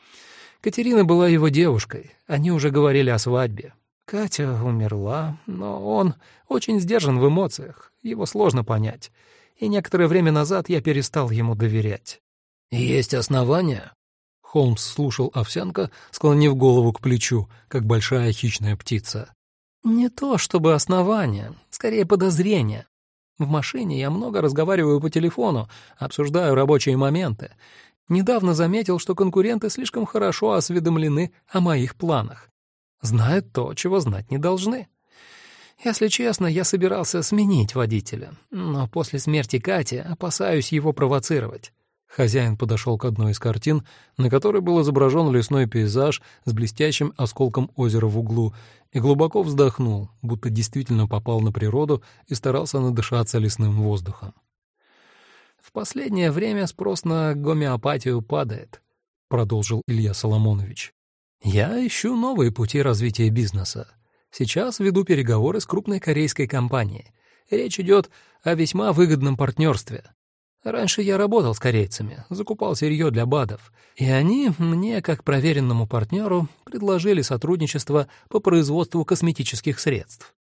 Катерина была его девушкой, они уже говорили о свадьбе. Катя умерла, но он очень сдержан в эмоциях, его сложно понять. И некоторое время назад я перестал ему доверять. «Есть основания?» Холмс слушал овсянка, склонив голову к плечу, как большая хищная птица. «Не то чтобы основания, скорее подозрения. В машине я много разговариваю по телефону, обсуждаю рабочие моменты, Недавно заметил, что конкуренты слишком хорошо осведомлены о моих планах. Знают то, чего знать не должны. Если честно, я собирался сменить водителя, но после смерти Кати опасаюсь его провоцировать. Хозяин подошел к одной из картин, на которой был изображен лесной пейзаж с блестящим осколком озера в углу, и глубоко вздохнул, будто действительно попал на природу и старался надышаться лесным воздухом. В последнее время спрос на гомеопатию падает, продолжил Илья Соломонович. Я ищу новые пути развития бизнеса. Сейчас веду переговоры с крупной корейской компанией. Речь идет о весьма выгодном партнерстве. Раньше я работал с корейцами, закупал сырье для БАДов, и они мне, как проверенному партнеру, предложили сотрудничество по производству косметических средств.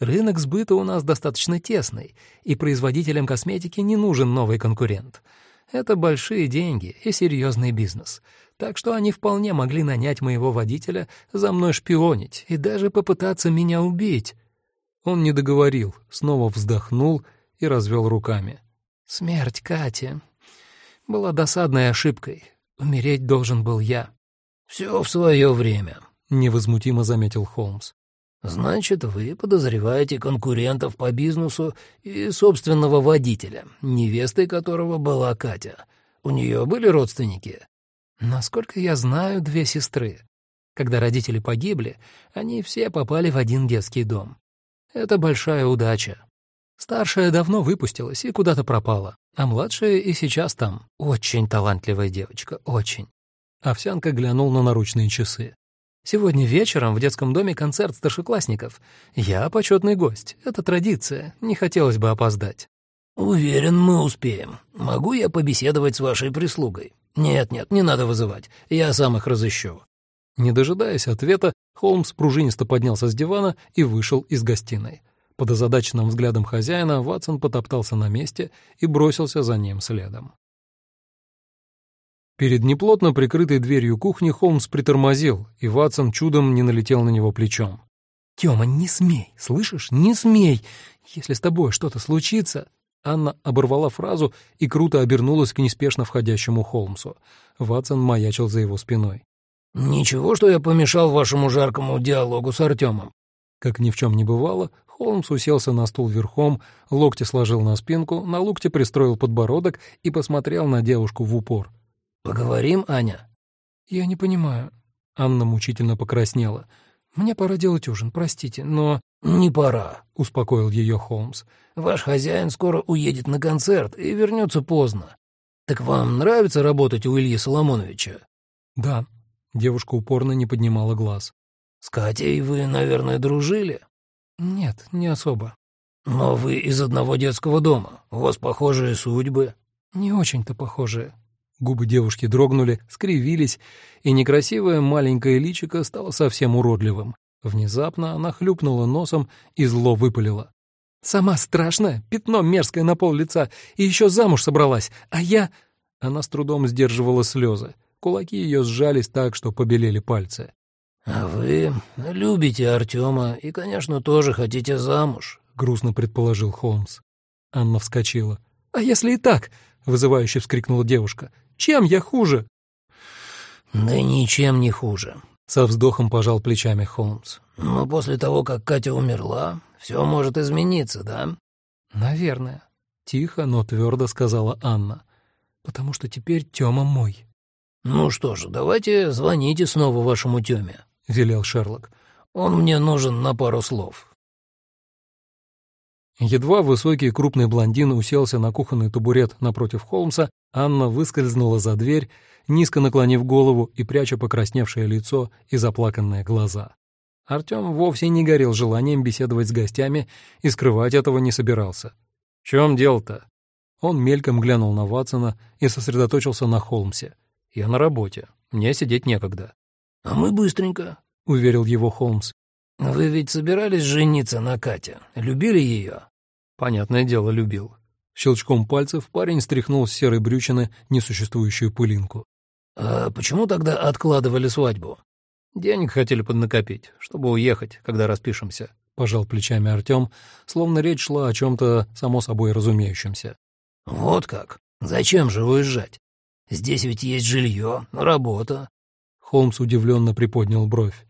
Рынок сбыта у нас достаточно тесный, и производителям косметики не нужен новый конкурент. Это большие деньги и серьезный бизнес, так что они вполне могли нанять моего водителя за мной шпионить и даже попытаться меня убить. Он не договорил, снова вздохнул и развел руками. Смерть Кати была досадной ошибкой. Умереть должен был я. «Все в свое время», — невозмутимо заметил Холмс. Значит, вы подозреваете конкурентов по бизнесу и собственного водителя, невестой которого была Катя. У нее были родственники? Насколько я знаю, две сестры. Когда родители погибли, они все попали в один детский дом. Это большая удача. Старшая давно выпустилась и куда-то пропала, а младшая и сейчас там. Очень талантливая девочка, очень. Овсянка глянул на наручные часы. Сегодня вечером в детском доме концерт старшеклассников. Я почетный гость. Это традиция. Не хотелось бы опоздать. Уверен, мы успеем. Могу я побеседовать с вашей прислугой? Нет-нет, не надо вызывать. Я сам их разыщу. Не дожидаясь ответа, Холмс пружинисто поднялся с дивана и вышел из гостиной. Под озадаченным взглядом хозяина Ватсон потоптался на месте и бросился за ним следом. Перед неплотно прикрытой дверью кухни Холмс притормозил, и Ватсон чудом не налетел на него плечом. «Тёма, не смей, слышишь? Не смей! Если с тобой что-то случится...» Анна оборвала фразу и круто обернулась к неспешно входящему Холмсу. Ватсон маячил за его спиной. «Ничего, что я помешал вашему жаркому диалогу с Артемом». Как ни в чем не бывало, Холмс уселся на стул верхом, локти сложил на спинку, на локте пристроил подбородок и посмотрел на девушку в упор. «Поговорим, Аня?» «Я не понимаю». Анна мучительно покраснела. «Мне пора делать ужин, простите, но...» «Не пора», — успокоил ее Холмс. «Ваш хозяин скоро уедет на концерт и вернется поздно. Так вам нравится работать у Ильи Соломоновича?» «Да». Девушка упорно не поднимала глаз. «С Катей вы, наверное, дружили?» «Нет, не особо». «Но вы из одного детского дома. У вас похожие судьбы». «Не очень-то похожие», Губы девушки дрогнули, скривились, и некрасивое маленькое личико стало совсем уродливым. Внезапно она хлюпнула носом и зло выпалила. «Сама страшная, пятно мерзкое на пол лица, и еще замуж собралась, а я...» Она с трудом сдерживала слезы. Кулаки ее сжались так, что побелели пальцы. «А вы любите Артема и, конечно, тоже хотите замуж», — грустно предположил Холмс. Анна вскочила. «А если и так?» — вызывающе вскрикнула девушка. Чем я хуже?» «Да ничем не хуже», — со вздохом пожал плечами Холмс. «Но после того, как Катя умерла, все может измениться, да?» «Наверное», — тихо, но твердо сказала Анна. «Потому что теперь Тёма мой». «Ну что ж, давайте звоните снова вашему Тёме», — велел Шерлок. «Он мне нужен на пару слов». Едва высокий крупный блондин уселся на кухонный табурет напротив Холмса, Анна выскользнула за дверь, низко наклонив голову и пряча покрасневшее лицо и заплаканные глаза. Артем вовсе не горел желанием беседовать с гостями и скрывать этого не собирался. «В чем дело-то?» Он мельком глянул на Ватсона и сосредоточился на Холмсе. «Я на работе. Мне сидеть некогда». «А мы быстренько», — уверил его Холмс. «Вы ведь собирались жениться на Кате? Любили ее?» «Понятное дело, любил. Щелчком пальцев парень стряхнул с серой брючины несуществующую пылинку. «А почему тогда откладывали свадьбу?» «Денег хотели поднакопить, чтобы уехать, когда распишемся», — пожал плечами Артем, словно речь шла о чем-то само собой разумеющемся. «Вот как? Зачем же уезжать? Здесь ведь есть жилье, работа». Холмс удивленно приподнял бровь.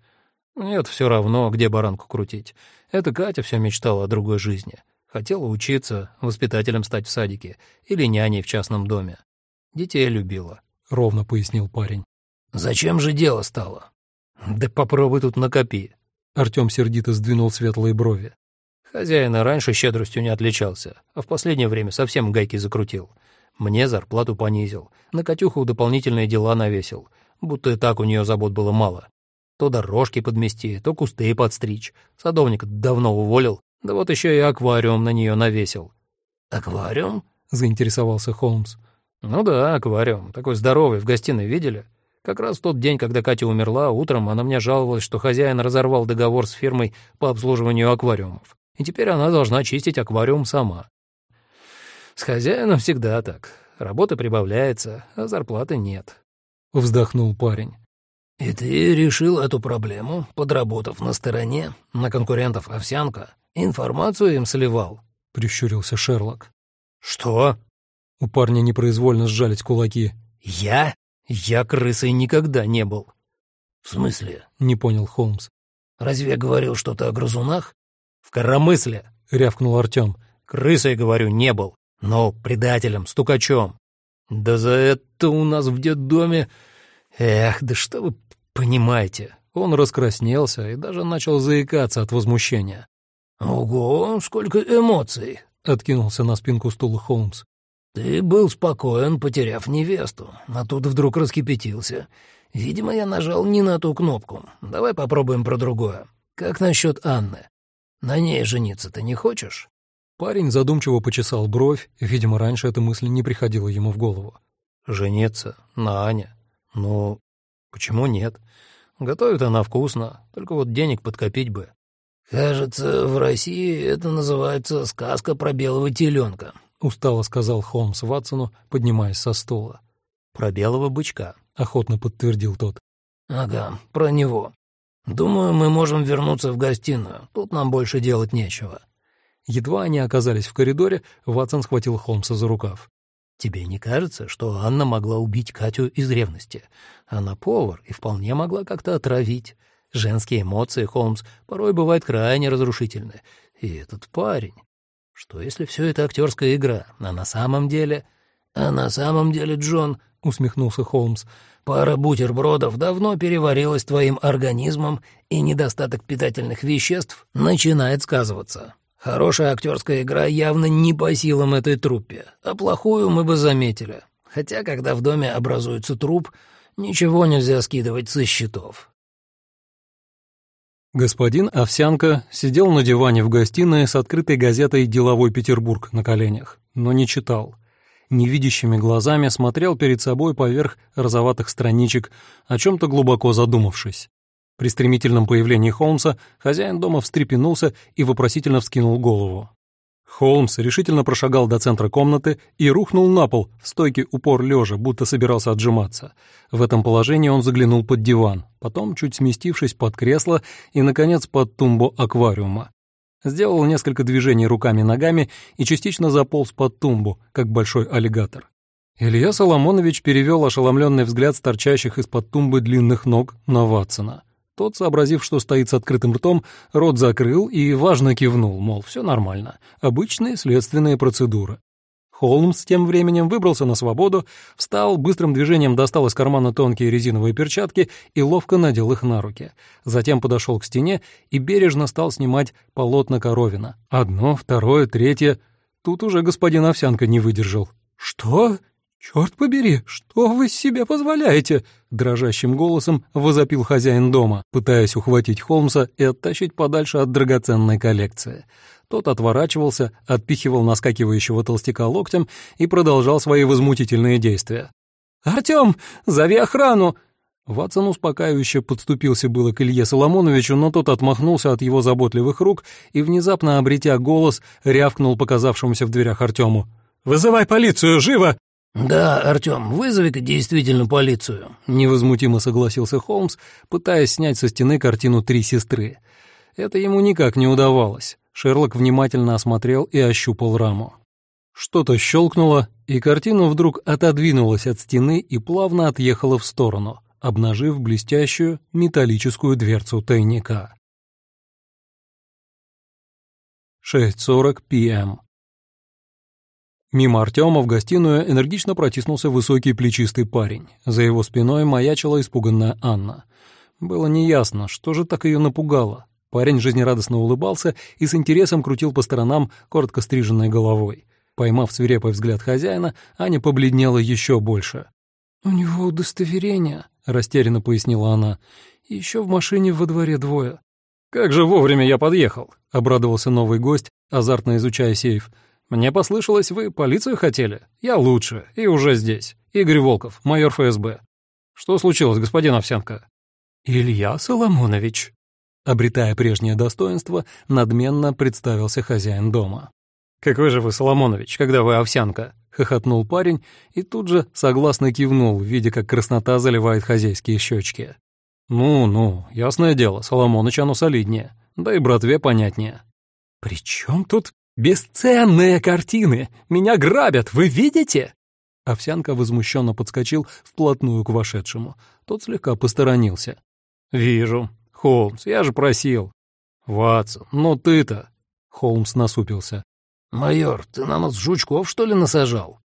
«Нет, все равно, где баранку крутить. Это Катя все мечтала о другой жизни. Хотела учиться, воспитателем стать в садике или няней в частном доме. Детей любила, — ровно пояснил парень. «Зачем же дело стало?» «Да попробуй тут накопи». Артем сердито сдвинул светлые брови. Хозяин раньше щедростью не отличался, а в последнее время совсем гайки закрутил. Мне зарплату понизил, на Катюху дополнительные дела навесил, будто и так у нее забот было мало. То дорожки подмести, то кусты подстричь. Садовник давно уволил, да вот еще и аквариум на нее навесил. «Аквариум?» — заинтересовался Холмс. «Ну да, аквариум. Такой здоровый, в гостиной видели? Как раз в тот день, когда Катя умерла, утром она мне жаловалась, что хозяин разорвал договор с фирмой по обслуживанию аквариумов. И теперь она должна чистить аквариум сама. С хозяином всегда так. Работа прибавляется, а зарплаты нет». Вздохнул парень. «И ты решил эту проблему, подработав на стороне, на конкурентов овсянка?» Информацию им сливал», — прищурился Шерлок. «Что?» У парня непроизвольно сжались кулаки. «Я? Я крысой никогда не был». «В смысле?» — не понял Холмс. «Разве я говорил что-то о грызунах?» «В коромысле!» — рявкнул Артем. «Крысой, говорю, не был, но предателем, стукачом. Да за это у нас в детдоме... Эх, да что вы понимаете?» Он раскраснелся и даже начал заикаться от возмущения. «Ого, сколько эмоций!» — откинулся на спинку стула Холмс. «Ты был спокоен, потеряв невесту, а тут вдруг раскипятился. Видимо, я нажал не на ту кнопку. Давай попробуем про другое. Как насчет Анны? На ней жениться ты не хочешь?» Парень задумчиво почесал бровь, видимо, раньше эта мысль не приходила ему в голову. «Жениться? На Ане? Ну, почему нет? Готовит она вкусно, только вот денег подкопить бы». «Кажется, в России это называется сказка про белого теленка», — устало сказал Холмс Ватсону, поднимаясь со стула. «Про белого бычка», — охотно подтвердил тот. «Ага, про него. Думаю, мы можем вернуться в гостиную. Тут нам больше делать нечего». Едва они оказались в коридоре, Ватсон схватил Холмса за рукав. «Тебе не кажется, что Анна могла убить Катю из ревности? Она повар и вполне могла как-то отравить. Женские эмоции, Холмс, порой бывают крайне разрушительны. И этот парень... Что если все это актерская игра, а на самом деле... А на самом деле, Джон, — усмехнулся Холмс, — пара бутербродов давно переварилась твоим организмом, и недостаток питательных веществ начинает сказываться. Хорошая актерская игра явно не по силам этой труппе, а плохую мы бы заметили. Хотя, когда в доме образуется труп, ничего нельзя скидывать со счетов. Господин Овсянка сидел на диване в гостиной с открытой газетой «Деловой Петербург» на коленях, но не читал. Невидящими глазами смотрел перед собой поверх розоватых страничек, о чем-то глубоко задумавшись. При стремительном появлении Холмса хозяин дома встрепенулся и вопросительно вскинул голову. Холмс решительно прошагал до центра комнаты и рухнул на пол в стойке упор лежа, будто собирался отжиматься. В этом положении он заглянул под диван, потом, чуть сместившись под кресло и, наконец, под тумбу аквариума. Сделал несколько движений руками-ногами и частично заполз под тумбу, как большой аллигатор. Илья Соломонович перевел ошеломленный взгляд с торчащих из-под тумбы длинных ног на Ватсона. Тот, сообразив, что стоит с открытым ртом, рот закрыл и важно кивнул, мол, все нормально, обычные следственные процедуры. Холмс тем временем выбрался на свободу, встал, быстрым движением достал из кармана тонкие резиновые перчатки и ловко надел их на руки. Затем подошел к стене и бережно стал снимать полотна коровина. Одно, второе, третье. Тут уже господин Овсянка не выдержал. «Что? «Черт побери, что вы себе позволяете?» — дрожащим голосом возопил хозяин дома, пытаясь ухватить Холмса и оттащить подальше от драгоценной коллекции. Тот отворачивался, отпихивал наскакивающего толстяка локтем и продолжал свои возмутительные действия. «Артем, зови охрану!» Ватсон успокаивающе подступился было к Илье Соломоновичу, но тот отмахнулся от его заботливых рук и, внезапно обретя голос, рявкнул показавшемуся в дверях Артему. «Вызывай полицию, живо!» «Да, Артем, вызови-ка действительно полицию», — невозмутимо согласился Холмс, пытаясь снять со стены картину «Три сестры». Это ему никак не удавалось. Шерлок внимательно осмотрел и ощупал раму. Что-то щелкнуло, и картина вдруг отодвинулась от стены и плавно отъехала в сторону, обнажив блестящую металлическую дверцу тайника. 6.40 п.м. Мимо Артема в гостиную энергично протиснулся высокий плечистый парень. За его спиной маячила испуганная Анна. Было неясно, что же так ее напугало. Парень жизнерадостно улыбался и с интересом крутил по сторонам коротко стриженной головой. Поймав свирепый взгляд хозяина, Аня побледнела еще больше. «У него удостоверение», — растерянно пояснила она. «Еще в машине во дворе двое». «Как же вовремя я подъехал», — обрадовался новый гость, азартно изучая сейф. «Мне послышалось, вы полицию хотели? Я лучше, и уже здесь. Игорь Волков, майор ФСБ. Что случилось, господин Овсянко?» «Илья Соломонович», обретая прежнее достоинство, надменно представился хозяин дома. «Какой же вы, Соломонович, когда вы овсянка?» — хохотнул парень и тут же согласно кивнул, видя, как краснота заливает хозяйские щечки. «Ну-ну, ясное дело, Соломоныч оно солиднее, да и братве понятнее». «При чем тут «Бесценные картины! Меня грабят, вы видите?» Овсянка возмущенно подскочил вплотную к вошедшему. Тот слегка посторонился. «Вижу. Холмс, я же просил». «Ватсон, ну ты-то...» Холмс насупился. «Майор, ты на нас жучков, что ли, насажал?»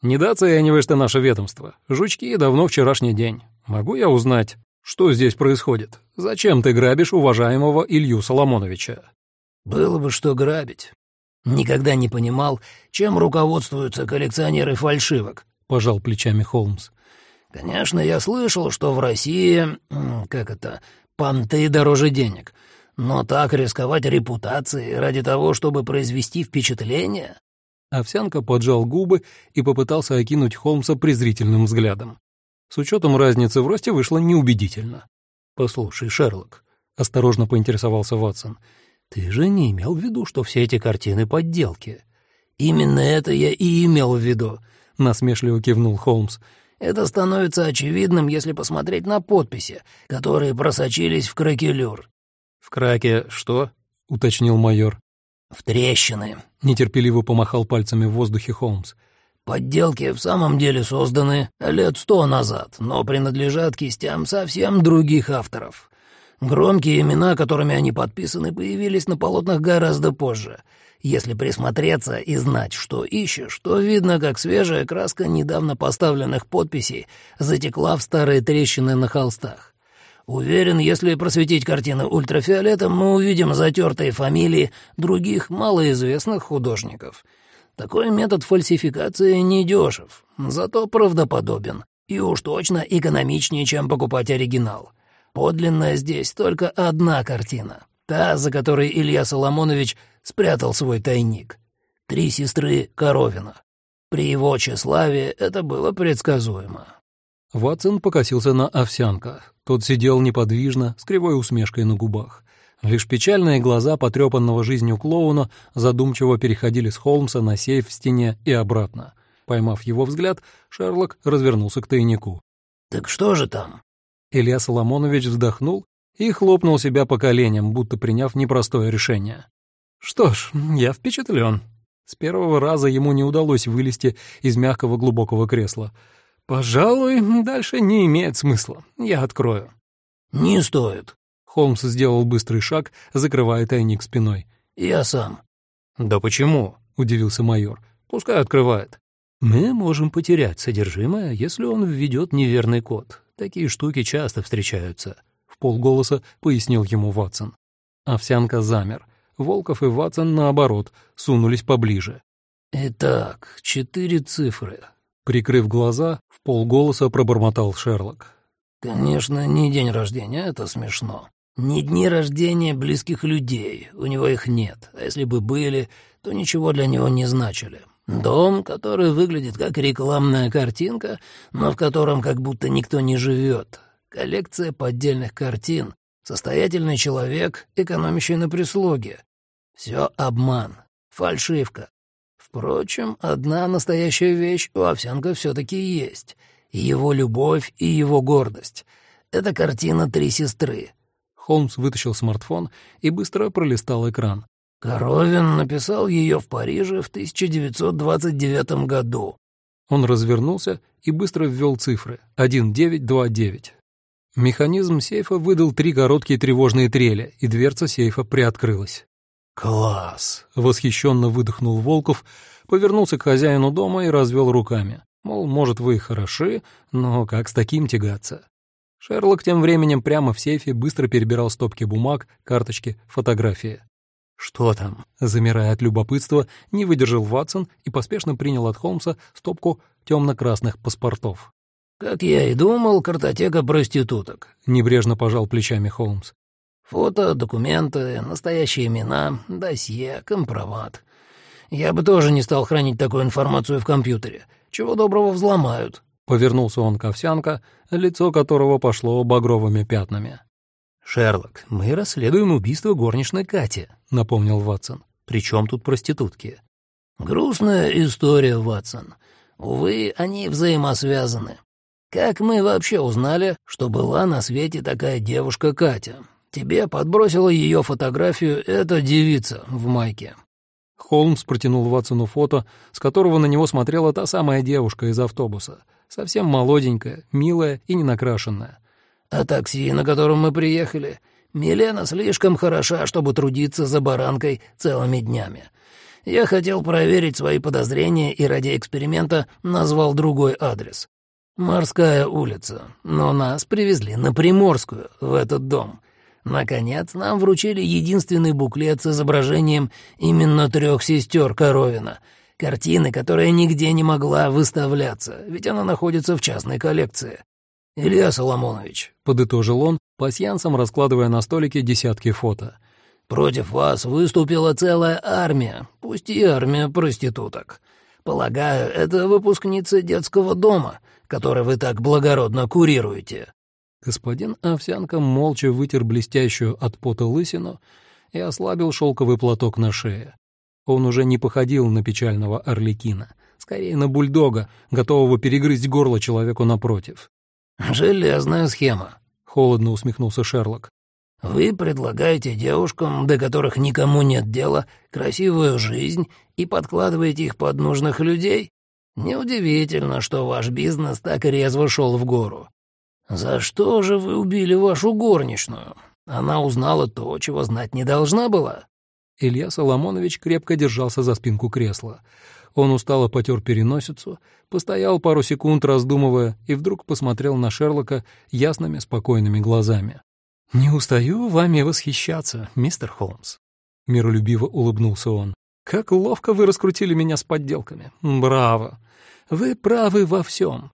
«Недооцениваешь ты наше ведомство. Жучки давно вчерашний день. Могу я узнать, что здесь происходит? Зачем ты грабишь уважаемого Илью Соломоновича?» Было бы что грабить. Никогда не понимал, чем руководствуются коллекционеры фальшивок», — пожал плечами Холмс. «Конечно, я слышал, что в России, как это, понты дороже денег. Но так рисковать репутацией ради того, чтобы произвести впечатление...» Овсянка поджал губы и попытался окинуть Холмса презрительным взглядом. С учетом разницы в росте вышло неубедительно. «Послушай, Шерлок», — осторожно поинтересовался Ватсон, — «ты же не имел в виду, что все эти картины — подделки?» «Именно это я и имел в виду», — насмешливо кивнул Холмс. «Это становится очевидным, если посмотреть на подписи, которые просочились в кракелюр». «В краке что?» — уточнил майор. «В трещины», — нетерпеливо помахал пальцами в воздухе Холмс. «Подделки в самом деле созданы лет сто назад, но принадлежат кистям совсем других авторов. Громкие имена, которыми они подписаны, появились на полотнах гораздо позже. Если присмотреться и знать, что ищешь, то видно, как свежая краска недавно поставленных подписей затекла в старые трещины на холстах. Уверен, если просветить картины ультрафиолетом, мы увидим затертые фамилии других малоизвестных художников. Такой метод фальсификации недешев, зато правдоподобен и уж точно экономичнее, чем покупать оригинал. Подлинная здесь только одна картина, та, за которой Илья Соломонович спрятал свой тайник. «Три сестры Коровина». При его тщеславии это было предсказуемо. Ватсон покосился на овсянка. Тот сидел неподвижно, с кривой усмешкой на губах. Лишь печальные глаза потрепанного жизнью клоуна задумчиво переходили с Холмса на сейф в стене и обратно. Поймав его взгляд, Шерлок развернулся к тайнику. «Так что же там?» Илья Соломонович вздохнул и хлопнул себя по коленям, будто приняв непростое решение. «Что ж, я впечатлен. С первого раза ему не удалось вылезти из мягкого глубокого кресла — «Пожалуй, дальше не имеет смысла. Я открою». «Не стоит». Холмс сделал быстрый шаг, закрывая тайник спиной. «Я сам». «Да почему?» — удивился майор. «Пускай открывает». «Мы можем потерять содержимое, если он введет неверный код. Такие штуки часто встречаются», — в полголоса пояснил ему Ватсон. Овсянка замер. Волков и Ватсон, наоборот, сунулись поближе. «Итак, четыре цифры. Прикрыв глаза, в полголоса пробормотал Шерлок. «Конечно, не день рождения, это смешно. Не дни рождения близких людей, у него их нет, а если бы были, то ничего для него не значили. Дом, который выглядит как рекламная картинка, но в котором как будто никто не живет. Коллекция поддельных картин, состоятельный человек, экономящий на прислуге. Все обман, фальшивка, Впрочем, одна настоящая вещь у Овсянка все-таки есть. Его любовь и его гордость. Это картина «Три сестры». Холмс вытащил смартфон и быстро пролистал экран. Коровин написал ее в Париже в 1929 году. Он развернулся и быстро ввел цифры. 1929. Механизм сейфа выдал три короткие тревожные трели, и дверца сейфа приоткрылась. «Класс!» — восхищенно выдохнул Волков, повернулся к хозяину дома и развел руками. Мол, может, вы хороши, но как с таким тягаться? Шерлок тем временем прямо в сейфе быстро перебирал стопки бумаг, карточки, фотографии. «Что там?» Замирая от любопытства, не выдержал Ватсон и поспешно принял от Холмса стопку темно-красных паспортов. «Как я и думал, картотека проституток», — небрежно пожал плечами Холмс. Фото, документы, настоящие имена, досье, компромат. Я бы тоже не стал хранить такую информацию в компьютере. Чего доброго взломают». Повернулся он к овсянка, лицо которого пошло багровыми пятнами. «Шерлок, мы расследуем убийство горничной Кати», — напомнил Ватсон. «При чем тут проститутки?» «Грустная история, Ватсон. Увы, они взаимосвязаны. Как мы вообще узнали, что была на свете такая девушка Катя? Тебе подбросила ее фотографию эта девица в майке». Холмс протянул Ватсону фото, с которого на него смотрела та самая девушка из автобуса. Совсем молоденькая, милая и ненакрашенная. «А такси, на котором мы приехали? Милена слишком хороша, чтобы трудиться за баранкой целыми днями. Я хотел проверить свои подозрения и ради эксперимента назвал другой адрес. Морская улица, но нас привезли на Приморскую, в этот дом. Наконец, нам вручили единственный буклет с изображением именно трех сестер Коровина. Картины, которая нигде не могла выставляться, ведь она находится в частной коллекции. «Илья Соломонович», — подытожил он, пасьянсом раскладывая на столике десятки фото. «Против вас выступила целая армия, пусть и армия проституток. Полагаю, это выпускницы детского дома, который вы так благородно курируете». Господин Овсянка молча вытер блестящую от пота лысину и ослабил шелковый платок на шее. Он уже не походил на печального орликина, скорее на бульдога, готового перегрызть горло человеку напротив. «Железная схема», — холодно усмехнулся Шерлок. «Вы предлагаете девушкам, до которых никому нет дела, красивую жизнь и подкладываете их под нужных людей? Неудивительно, что ваш бизнес так резво шел в гору. За что же вы убили вашу горничную? Она узнала то, чего знать не должна была». Илья Соломонович крепко держался за спинку кресла. Он устало потер переносицу, постоял пару секунд, раздумывая, и вдруг посмотрел на Шерлока ясными, спокойными глазами. «Не устаю вами восхищаться, мистер Холмс», — миролюбиво улыбнулся он. «Как ловко вы раскрутили меня с подделками. Браво! Вы правы во всем.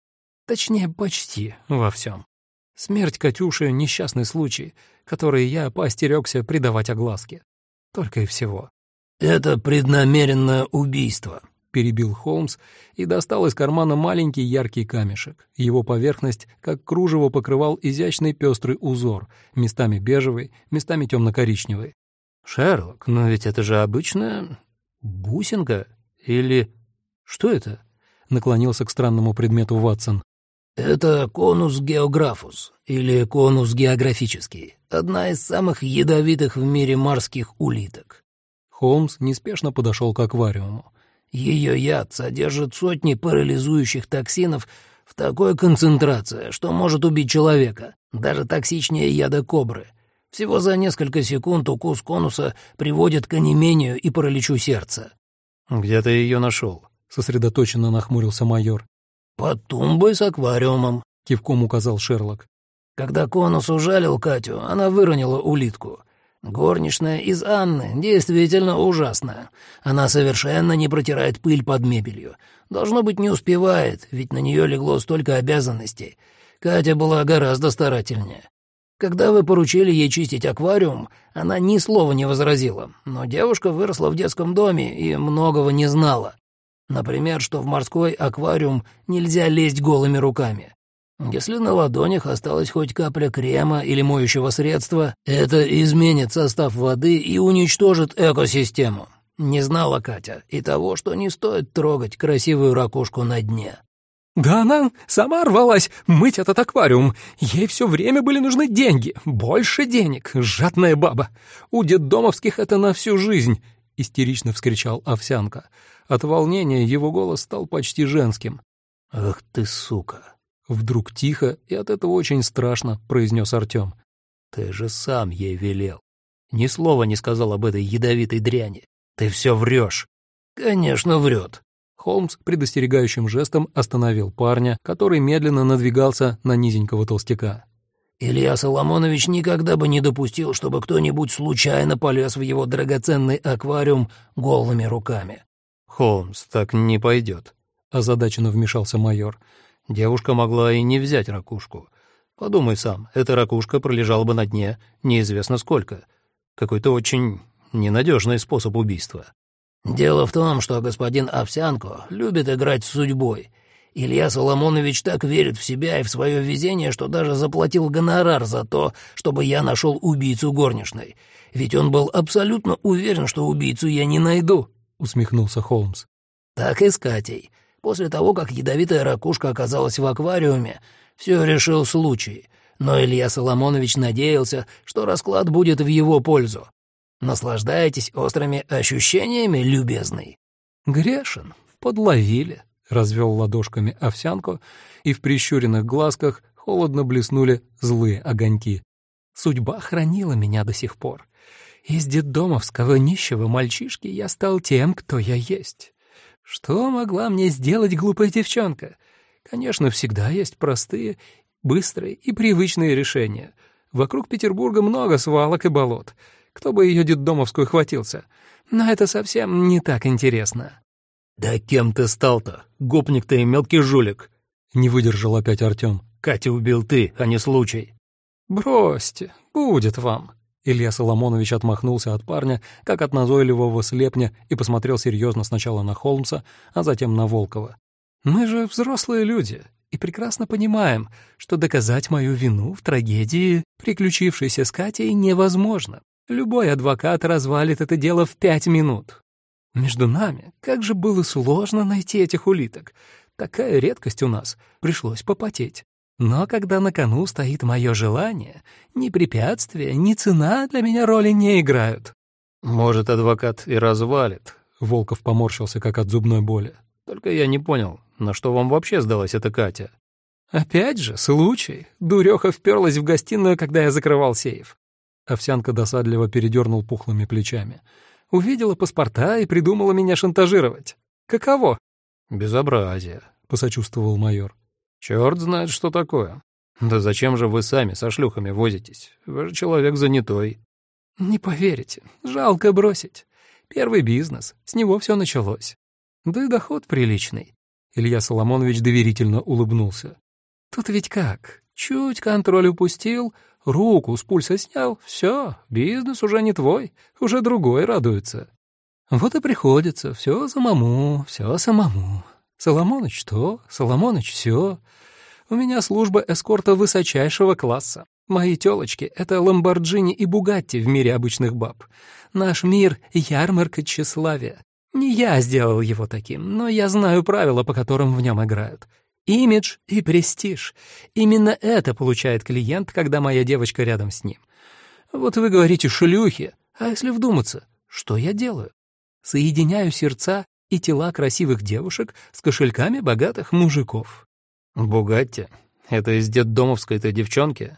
Точнее, почти во всем. Смерть Катюши — несчастный случай, который я поостерегся придавать огласке. Только и всего». «Это преднамеренное убийство», — перебил Холмс и достал из кармана маленький яркий камешек. Его поверхность, как кружево, покрывал изящный пестрый узор, местами бежевый, местами темно-коричневый. «Шерлок, но ведь это же обычная бусинка или... Что это?» — наклонился к странному предмету Ватсон. «Это конус географус, или конус географический, одна из самых ядовитых в мире морских улиток». Холмс неспешно подошел к аквариуму. Ее яд содержит сотни парализующих токсинов в такой концентрации, что может убить человека, даже токсичнее яда кобры. Всего за несколько секунд укус конуса приводит к онемению и параличу сердца. «Где ты ее нашел?» — сосредоточенно нахмурился майор. «Под тумбой с аквариумом», — кивком указал Шерлок. Когда конус ужалил Катю, она выронила улитку. Горничная из Анны действительно ужасная. Она совершенно не протирает пыль под мебелью. Должно быть, не успевает, ведь на нее легло столько обязанностей. Катя была гораздо старательнее. Когда вы поручили ей чистить аквариум, она ни слова не возразила, но девушка выросла в детском доме и многого не знала. Например, что в морской аквариум нельзя лезть голыми руками. Если на ладонях осталась хоть капля крема или моющего средства, это изменит состав воды и уничтожит экосистему. Не знала Катя и того, что не стоит трогать красивую ракушку на дне. «Да она сама рвалась мыть этот аквариум. Ей все время были нужны деньги, больше денег, жадная баба. У детдомовских это на всю жизнь», — истерично вскричал Овсянка. От волнения его голос стал почти женским. «Ах ты, сука!» Вдруг тихо и от этого очень страшно произнес Артем. «Ты же сам ей велел. Ни слова не сказал об этой ядовитой дряни. Ты все врешь». «Конечно, врет». Холмс предостерегающим жестом остановил парня, который медленно надвигался на низенького толстяка. Илья Соломонович никогда бы не допустил, чтобы кто-нибудь случайно полез в его драгоценный аквариум голыми руками. «Холмс, так не пойдет», — озадаченно вмешался майор. Девушка могла и не взять ракушку. Подумай сам, эта ракушка пролежала бы на дне неизвестно сколько. Какой-то очень ненадежный способ убийства. «Дело в том, что господин Овсянко любит играть с судьбой. Илья Соломонович так верит в себя и в свое везение, что даже заплатил гонорар за то, чтобы я нашел убийцу горничной. Ведь он был абсолютно уверен, что убийцу я не найду», — усмехнулся Холмс. «Так и с Катей. После того, как ядовитая ракушка оказалась в аквариуме, все решил случай, но Илья Соломонович надеялся, что расклад будет в его пользу. Наслаждаетесь острыми ощущениями, любезный?» «Грешен, подловили», — развел ладошками овсянку, и в прищуренных глазках холодно блеснули злые огоньки. «Судьба хранила меня до сих пор. Из детдомовского нищего мальчишки я стал тем, кто я есть. Что могла мне сделать глупая девчонка? Конечно, всегда есть простые, быстрые и привычные решения. Вокруг Петербурга много свалок и болот. Кто бы ее детдомовскую хватился? Но это совсем не так интересно». «Да кем ты стал-то? Гопник ты и мелкий жулик!» Не выдержал опять Артем. «Катя убил ты, а не случай». «Бросьте, будет вам». Илья Соломонович отмахнулся от парня, как от назойливого слепня, и посмотрел серьезно сначала на Холмса, а затем на Волкова. «Мы же взрослые люди и прекрасно понимаем, что доказать мою вину в трагедии, приключившейся с Катей, невозможно. Любой адвокат развалит это дело в пять минут. Между нами, как же было сложно найти этих улиток. Такая редкость у нас, пришлось попотеть. Но когда на кону стоит мое желание, ни препятствия, ни цена для меня роли не играют. Может, адвокат и развалит. Волков поморщился, как от зубной боли. Только я не понял, на что вам вообще сдалась эта Катя? Опять же, случай. Дуреха вперлась в гостиную, когда я закрывал сейф. Овсянка досадливо передернул пухлыми плечами. Увидела паспорта и придумала меня шантажировать. Каково? Безобразие, посочувствовал майор. Черт знает, что такое. Да зачем же вы сами со шлюхами возитесь? Вы же человек занятой. Не поверите, жалко бросить. Первый бизнес, с него все началось. Да и доход приличный. Илья Соломонович доверительно улыбнулся. Тут ведь как? Чуть контроль упустил, руку с пульса снял, все, бизнес уже не твой, уже другой радуется. Вот и приходится, все самому, все самому. Соломоныч то, Соломоныч все. У меня служба эскорта высочайшего класса. Мои тёлочки — это Ламборджини и Бугатти в мире обычных баб. Наш мир — ярмарка тщеславия. Не я сделал его таким, но я знаю правила, по которым в нем играют. Имидж и престиж. Именно это получает клиент, когда моя девочка рядом с ним. Вот вы говорите «шлюхи», а если вдуматься, что я делаю? Соединяю сердца и тела красивых девушек с кошельками богатых мужиков. «Бугатти? Это из детдомовской-то девчонки?»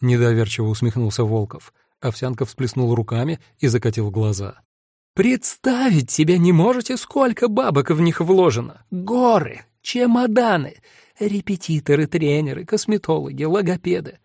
Недоверчиво усмехнулся Волков. Овсянка всплеснул руками и закатил глаза. «Представить себе не можете, сколько бабок в них вложено! Горы! Чемоданы! Репетиторы, тренеры, косметологи, логопеды.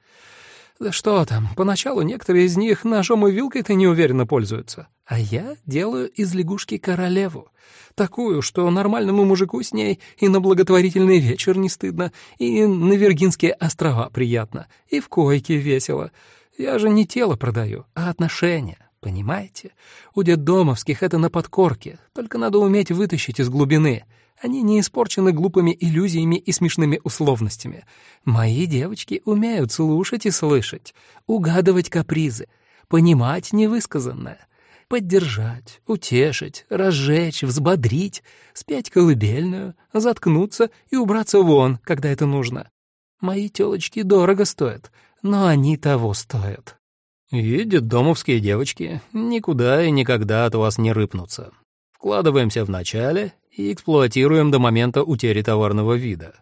Да что там, поначалу некоторые из них ножом и вилкой-то неуверенно пользуются. А я делаю из лягушки королеву. Такую, что нормальному мужику с ней и на благотворительный вечер не стыдно, и на Виргинские острова приятно, и в койке весело. Я же не тело продаю, а отношения. Понимаете? У детдомовских это на подкорке, только надо уметь вытащить из глубины. Они не испорчены глупыми иллюзиями и смешными условностями. Мои девочки умеют слушать и слышать, угадывать капризы, понимать невысказанное, поддержать, утешить, разжечь, взбодрить, спеть колыбельную, заткнуться и убраться вон, когда это нужно. Мои тёлочки дорого стоят, но они того стоят. И детдомовские девочки никуда и никогда от вас не рыпнутся. Вкладываемся в начале и эксплуатируем до момента утери товарного вида.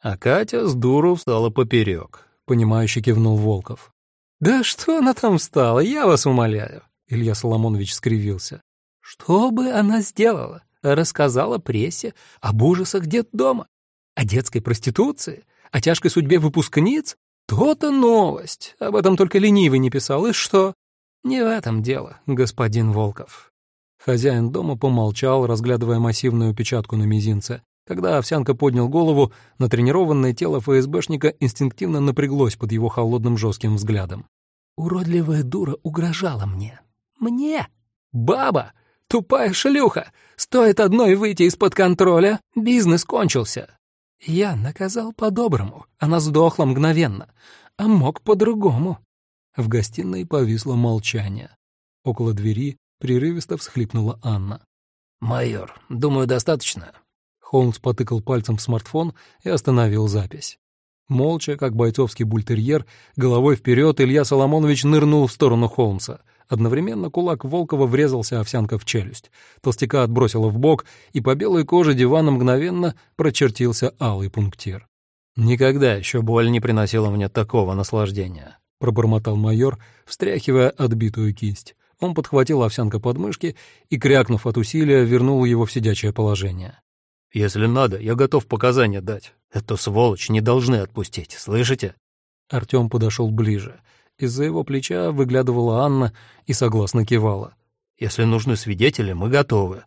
А Катя с дуру встала поперек, понимающе кивнул Волков. «Да что она там встала, я вас умоляю!» Илья Соломонович скривился. «Что бы она сделала? Рассказала прессе об ужасах детдома, о детской проституции, о тяжкой судьбе выпускниц, то-то новость. Об этом только ленивый не писал. И что? Не в этом дело, господин Волков. Хозяин дома помолчал, разглядывая массивную печатку на мизинце. Когда Овсянка поднял голову, натренированное тело ФСБшника инстинктивно напряглось под его холодным жестким взглядом. «Уродливая дура угрожала мне. Мне? Баба! Тупая шлюха! Стоит одной выйти из-под контроля, бизнес кончился. Я наказал по-доброму, она сдохла мгновенно, а мог по-другому. В гостиной повисло молчание. Около двери прерывисто всхлипнула Анна. «Майор, думаю, достаточно». Холмс потыкал пальцем в смартфон и остановил запись. Молча, как бойцовский бультерьер, головой вперед Илья Соломонович нырнул в сторону Холмса — Одновременно кулак Волкова врезался овсянка в челюсть. Толстяка отбросило в бок, и по белой коже дивана мгновенно прочертился алый пунктир. «Никогда еще боль не приносила мне такого наслаждения», — пробормотал майор, встряхивая отбитую кисть. Он подхватил овсянка под мышки и, крякнув от усилия, вернул его в сидячее положение. «Если надо, я готов показания дать. Эту сволочь не должны отпустить, слышите?» Артем подошел ближе — Из-за его плеча выглядывала Анна и согласно кивала. «Если нужны свидетели, мы готовы».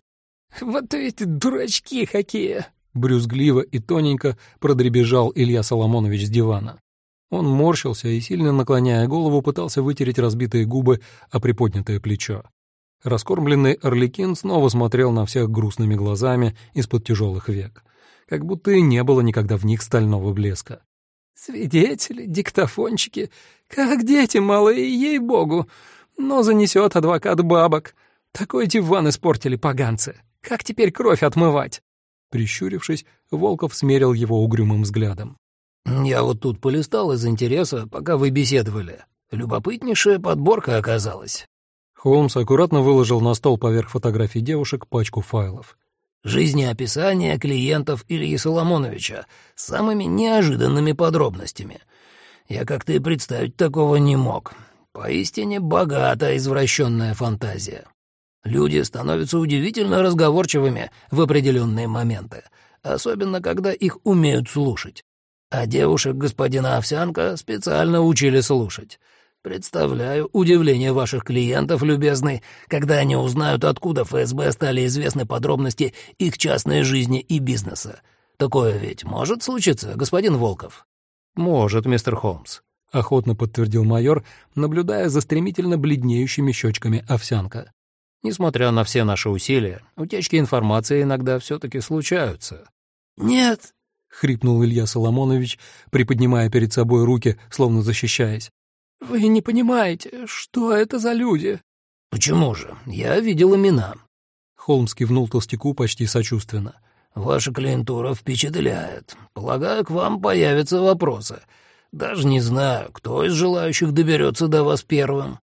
«Вот эти дурачки какие!» Брюзгливо и тоненько продребежал Илья Соломонович с дивана. Он морщился и, сильно наклоняя голову, пытался вытереть разбитые губы о приподнятое плечо. Раскормленный Орликин снова смотрел на всех грустными глазами из-под тяжелых век, как будто и не было никогда в них стального блеска. «Свидетели, диктофончики, как дети малые, ей-богу! Но занесет адвокат бабок. Такой диван испортили поганцы. Как теперь кровь отмывать?» Прищурившись, Волков смерил его угрюмым взглядом. «Я вот тут полистал из интереса, пока вы беседовали. Любопытнейшая подборка оказалась». Холмс аккуратно выложил на стол поверх фотографий девушек пачку файлов. «Жизнеописание клиентов Ильи Соломоновича с самыми неожиданными подробностями. Я как-то и представить такого не мог. Поистине богатая извращенная фантазия. Люди становятся удивительно разговорчивыми в определенные моменты, особенно когда их умеют слушать. А девушек господина Овсянка специально учили слушать. Представляю удивление ваших клиентов, любезный, когда они узнают, откуда ФСБ стали известны подробности их частной жизни и бизнеса. Такое ведь может случиться, господин Волков? Может, мистер Холмс, охотно подтвердил майор, наблюдая за стремительно бледнеющими щечками Овсянка. Несмотря на все наши усилия, утечки информации иногда все-таки случаются. «Нет», — хрипнул Илья Соломонович, приподнимая перед собой руки, словно защищаясь. «Вы не понимаете, что это за люди?» «Почему же? Я видел имена». Холмс кивнул толстяку почти сочувственно. «Ваша клиентура впечатляет. Полагаю, к вам появятся вопросы. Даже не знаю, кто из желающих доберется до вас первым».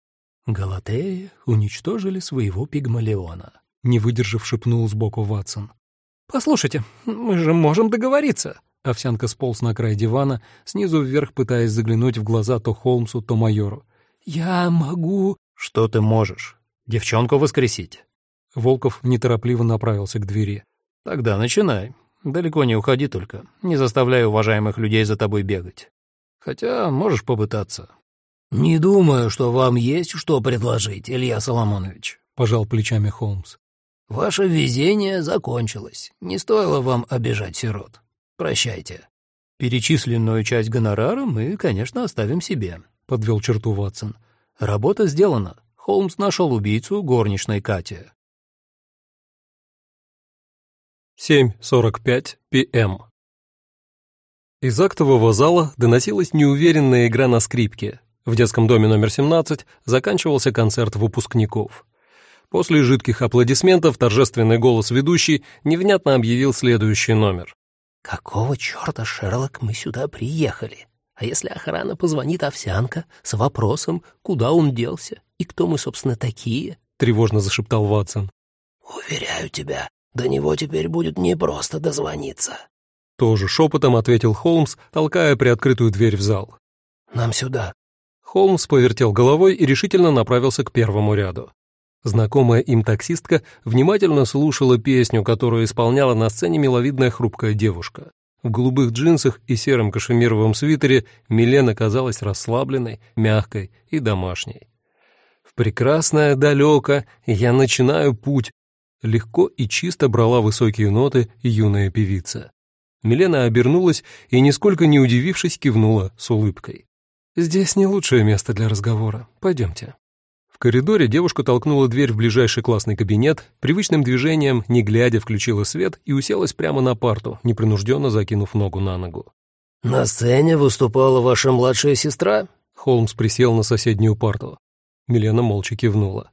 Галатеи уничтожили своего пигмалиона. Не выдержав, шепнул сбоку Ватсон. «Послушайте, мы же можем договориться». Овсянка сполз на край дивана, снизу вверх пытаясь заглянуть в глаза то Холмсу, то майору. «Я могу...» «Что ты можешь? Девчонку воскресить?» Волков неторопливо направился к двери. «Тогда начинай. Далеко не уходи только. Не заставляй уважаемых людей за тобой бегать. Хотя можешь попытаться. «Не думаю, что вам есть что предложить, Илья Соломонович», — пожал плечами Холмс. «Ваше везение закончилось. Не стоило вам обижать сирот. Прощайте». «Перечисленную часть гонорара мы, конечно, оставим себе», — подвел черту Ватсон. «Работа сделана. Холмс нашел убийцу горничной Кати». 7.45 п.м. Из актового зала доносилась неуверенная игра на скрипке, в детском доме номер 17 заканчивался концерт выпускников. После жидких аплодисментов торжественный голос ведущей невнятно объявил следующий номер. «Какого черта, Шерлок, мы сюда приехали? А если охрана позвонит Овсянка с вопросом, куда он делся и кто мы, собственно, такие?» — тревожно зашептал Ватсон. «Уверяю тебя, до него теперь будет непросто дозвониться». Тоже шепотом ответил Холмс, толкая приоткрытую дверь в зал. «Нам сюда», Холмс повертел головой и решительно направился к первому ряду. Знакомая им таксистка внимательно слушала песню, которую исполняла на сцене миловидная хрупкая девушка. В голубых джинсах и сером кашемировом свитере Милена казалась расслабленной, мягкой и домашней. «В прекрасное далеко я начинаю путь», легко и чисто брала высокие ноты юная певица. Милена обернулась и, нисколько не удивившись, кивнула с улыбкой. «Здесь не лучшее место для разговора. Пойдемте». В коридоре девушка толкнула дверь в ближайший классный кабинет, привычным движением, не глядя, включила свет и уселась прямо на парту, непринужденно закинув ногу на ногу. «На сцене выступала ваша младшая сестра?» Холмс присел на соседнюю парту. Милена молча кивнула.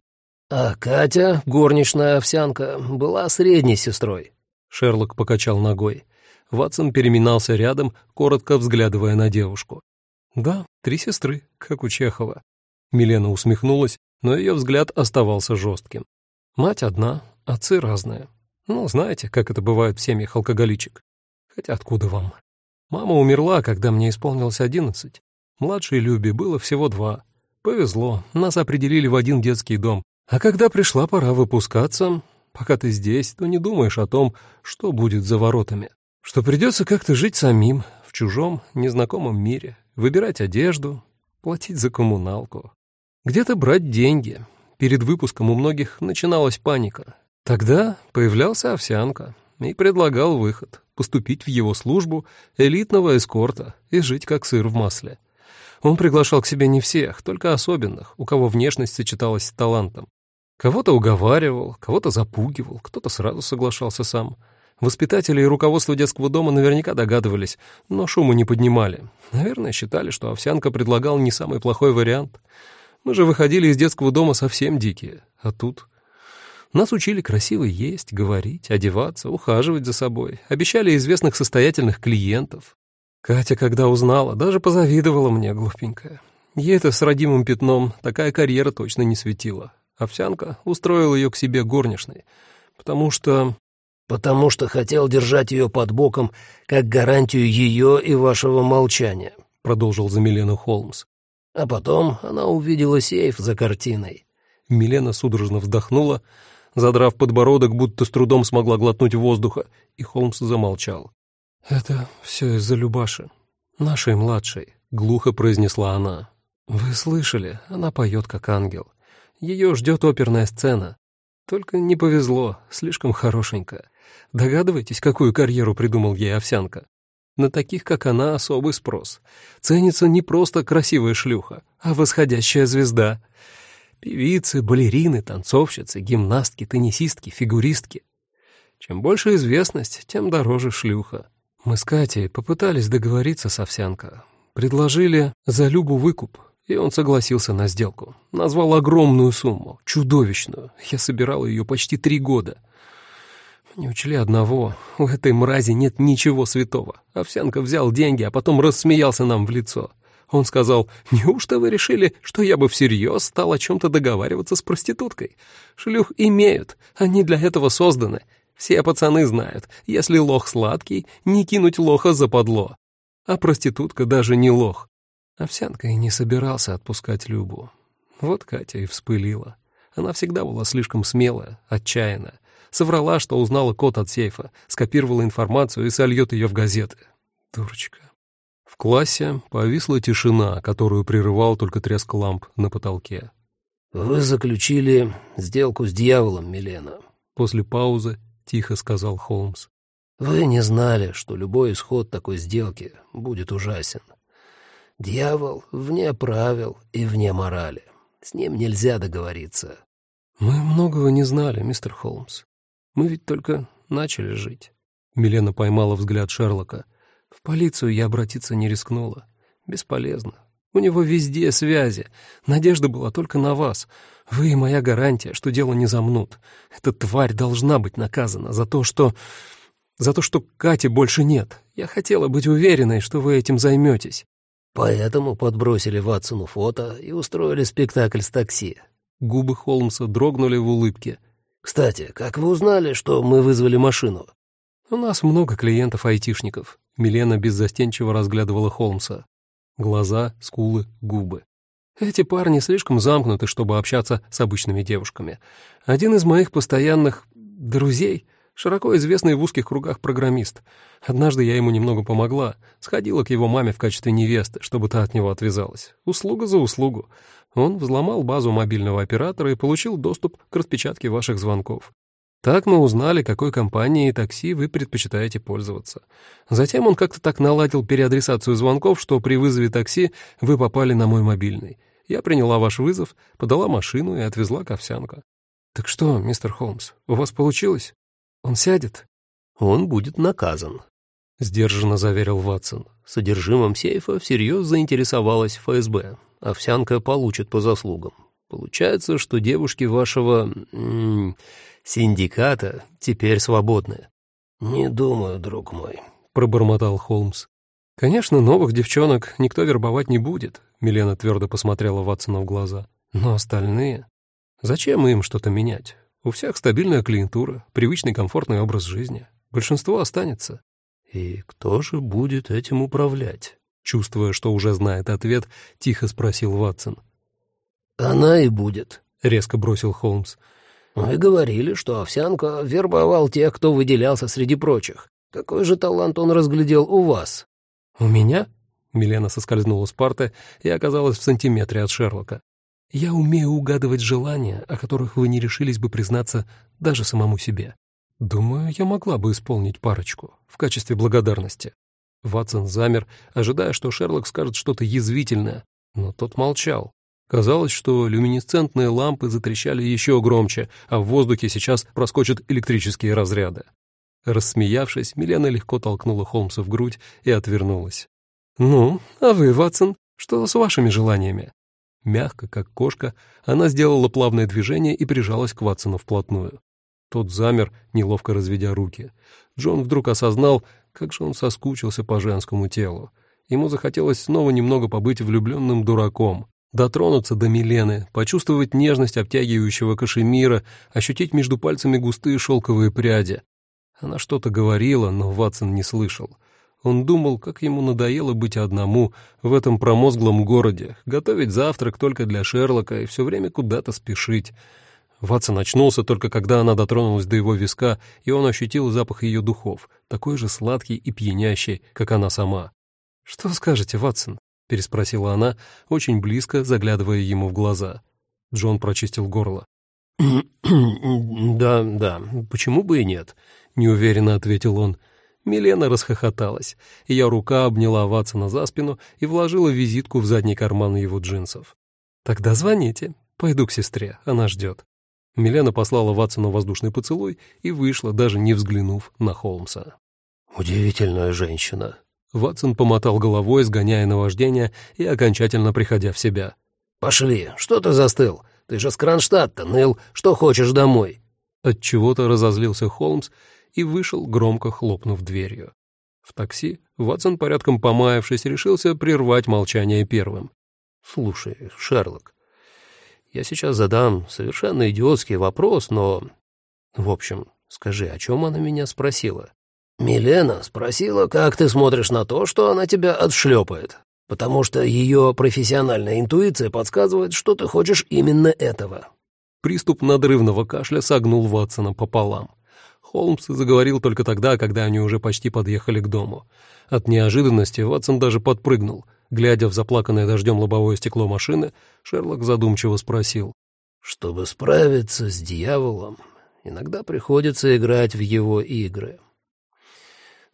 «А Катя, горничная овсянка, была средней сестрой». Шерлок покачал ногой. Ватсон переминался рядом, коротко взглядывая на девушку. «Да, три сестры, как у Чехова». Милена усмехнулась, но ее взгляд оставался жестким. «Мать одна, отцы разные. Ну, знаете, как это бывает в семьях алкоголичек. Хотя откуда вам? Мама умерла, когда мне исполнилось одиннадцать. Младшей Любе было всего два. Повезло, нас определили в один детский дом. А когда пришла пора выпускаться, пока ты здесь, то не думаешь о том, что будет за воротами. Что придется как-то жить самим, в чужом, незнакомом мире, выбирать одежду, платить за коммуналку. Где-то брать деньги. Перед выпуском у многих начиналась паника. Тогда появлялся Овсянка и предлагал выход — поступить в его службу элитного эскорта и жить как сыр в масле. Он приглашал к себе не всех, только особенных, у кого внешность сочеталась с талантом. Кого-то уговаривал, кого-то запугивал, кто-то сразу соглашался сам. Воспитатели и руководство детского дома наверняка догадывались, но шума не поднимали. Наверное, считали, что Овсянка предлагал не самый плохой вариант. Мы же выходили из детского дома совсем дикие, а тут... Нас учили красиво есть, говорить, одеваться, ухаживать за собой. Обещали известных состоятельных клиентов. Катя, когда узнала, даже позавидовала мне, глупенькая. Ей-то с родимым пятном такая карьера точно не светила. Овсянка устроил ее к себе горничной, потому что... «Потому что хотел держать ее под боком как гарантию ее и вашего молчания», — продолжил за Милену Холмс. А потом она увидела сейф за картиной. Милена судорожно вздохнула, задрав подбородок, будто с трудом смогла глотнуть воздуха, и Холмс замолчал. «Это все из-за Любаши, нашей младшей», — глухо произнесла она. «Вы слышали, она поет как ангел. Ее ждет оперная сцена. Только не повезло, слишком хорошенькая. Догадываетесь, какую карьеру придумал ей Овсянка? На таких, как она, особый спрос. Ценится не просто красивая шлюха, а восходящая звезда. Певицы, балерины, танцовщицы, гимнастки, теннисистки, фигуристки. Чем больше известность, тем дороже шлюха. Мы с Катей попытались договориться с Овсянко. Предложили за Любу выкуп, и он согласился на сделку. Назвал огромную сумму, чудовищную. Я собирал ее почти три года. Не учли одного. У этой мрази нет ничего святого. Овсянка взял деньги, а потом рассмеялся нам в лицо. Он сказал, «Неужто вы решили, что я бы всерьез стал о чем-то договариваться с проституткой? Шлюх имеют, они для этого созданы. Все пацаны знают, если лох сладкий, не кинуть лоха за подло. А проститутка даже не лох. Овсянка и не собирался отпускать Любу. Вот Катя и вспылила. Она всегда была слишком смелая, отчаянная. Соврала, что узнала код от сейфа, скопировала информацию и сольет ее в газеты. Дурочка. В классе повисла тишина, которую прерывал только треск ламп на потолке. «Вы заключили сделку с дьяволом, Милена», — после паузы тихо сказал Холмс. «Вы не знали, что любой исход такой сделки будет ужасен. Дьявол вне правил и вне морали. С ним нельзя договориться. Мы многого не знали, мистер Холмс. Мы ведь только начали жить. Милена поймала взгляд Шерлока. В полицию я обратиться не рискнула. Бесполезно. У него везде связи. Надежда была только на вас. Вы и моя гарантия, что дело не замнут. Эта тварь должна быть наказана за то, что... За то, что Кати больше нет. Я хотела быть уверенной, что вы этим займетесь. Поэтому подбросили Ватсону фото и устроили спектакль с такси. Губы Холмса дрогнули в улыбке. «Кстати, как вы узнали, что мы вызвали машину?» «У нас много клиентов-айтишников». Милена беззастенчиво разглядывала Холмса. Глаза, скулы, губы. Эти парни слишком замкнуты, чтобы общаться с обычными девушками. Один из моих постоянных друзей Широко известный в узких кругах программист. Однажды я ему немного помогла. Сходила к его маме в качестве невесты, чтобы та от него отвязалась. Услуга за услугу. Он взломал базу мобильного оператора и получил доступ к распечатке ваших звонков. Так мы узнали, какой компанией такси вы предпочитаете пользоваться. Затем он как-то так наладил переадресацию звонков, что при вызове такси вы попали на мой мобильный. Я приняла ваш вызов, подала машину и отвезла к Овсянка. Так что, мистер Холмс, у вас получилось? Он сядет? Он будет наказан, — сдержанно заверил Ватсон. Содержимым сейфа всерьез заинтересовалась ФСБ. Овсянка получит по заслугам. Получается, что девушки вашего... М -м, синдиката теперь свободны. «Не думаю, друг мой», — пробормотал Холмс. «Конечно, новых девчонок никто вербовать не будет», — Милена твердо посмотрела Ватсону в глаза. «Но остальные... Зачем им что-то менять? У всех стабильная клиентура, привычный комфортный образ жизни. Большинство останется. «И кто же будет этим управлять?» Чувствуя, что уже знает ответ, тихо спросил Ватсон. «Она и будет», — резко бросил Холмс. «Вы говорили, что Овсянко вербовал тех, кто выделялся среди прочих. Какой же талант он разглядел у вас?» «У меня?» Милена соскользнула с парты и оказалась в сантиметре от Шерлока. «Я умею угадывать желания, о которых вы не решились бы признаться даже самому себе. Думаю, я могла бы исполнить парочку в качестве благодарности». Ватсон замер, ожидая, что Шерлок скажет что-то язвительное, но тот молчал. Казалось, что люминесцентные лампы затрещали еще громче, а в воздухе сейчас проскочат электрические разряды. Рассмеявшись, Милена легко толкнула Холмса в грудь и отвернулась. «Ну, а вы, Ватсон, что с вашими желаниями?» Мягко, как кошка, она сделала плавное движение и прижалась к Ватсону вплотную. Тот замер, неловко разведя руки. Джон вдруг осознал, как же он соскучился по женскому телу. Ему захотелось снова немного побыть влюбленным дураком, дотронуться до Милены, почувствовать нежность обтягивающего кашемира, ощутить между пальцами густые шелковые пряди. Она что-то говорила, но Ватсон не слышал. Он думал, как ему надоело быть одному в этом промозглом городе, готовить завтрак только для Шерлока и все время куда-то спешить. Ватсон очнулся только когда она дотронулась до его виска, и он ощутил запах ее духов, такой же сладкий и пьянящий, как она сама. «Что скажете, Ватсон?» — переспросила она, очень близко заглядывая ему в глаза. Джон прочистил горло. «Да, да, почему бы и нет?» — неуверенно ответил он. Милена расхохоталась. Ее рука обняла Ватсона за спину и вложила визитку в задний карман его джинсов. «Тогда звоните. Пойду к сестре, она ждет». Милена послала Ватсону воздушный поцелуй и вышла, даже не взглянув на Холмса. «Удивительная женщина». Ватсон помотал головой, сгоняя наваждение и окончательно приходя в себя. «Пошли, что ты застыл? Ты же с Кронштадта ныл, что хочешь домой?» Отчего-то разозлился Холмс и вышел, громко хлопнув дверью. В такси Ватсон, порядком помаявшись, решился прервать молчание первым. «Слушай, Шерлок, я сейчас задам совершенно идиотский вопрос, но... В общем, скажи, о чем она меня спросила?» «Милена спросила, как ты смотришь на то, что она тебя отшлепает, потому что ее профессиональная интуиция подсказывает, что ты хочешь именно этого». Приступ надрывного кашля согнул Ватсона пополам. Холмс заговорил только тогда, когда они уже почти подъехали к дому. От неожиданности Ватсон даже подпрыгнул. Глядя в заплаканное дождем лобовое стекло машины, Шерлок задумчиво спросил. «Чтобы справиться с дьяволом, иногда приходится играть в его игры.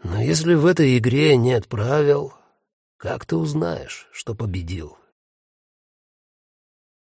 Но если в этой игре нет правил, как ты узнаешь, что победил?»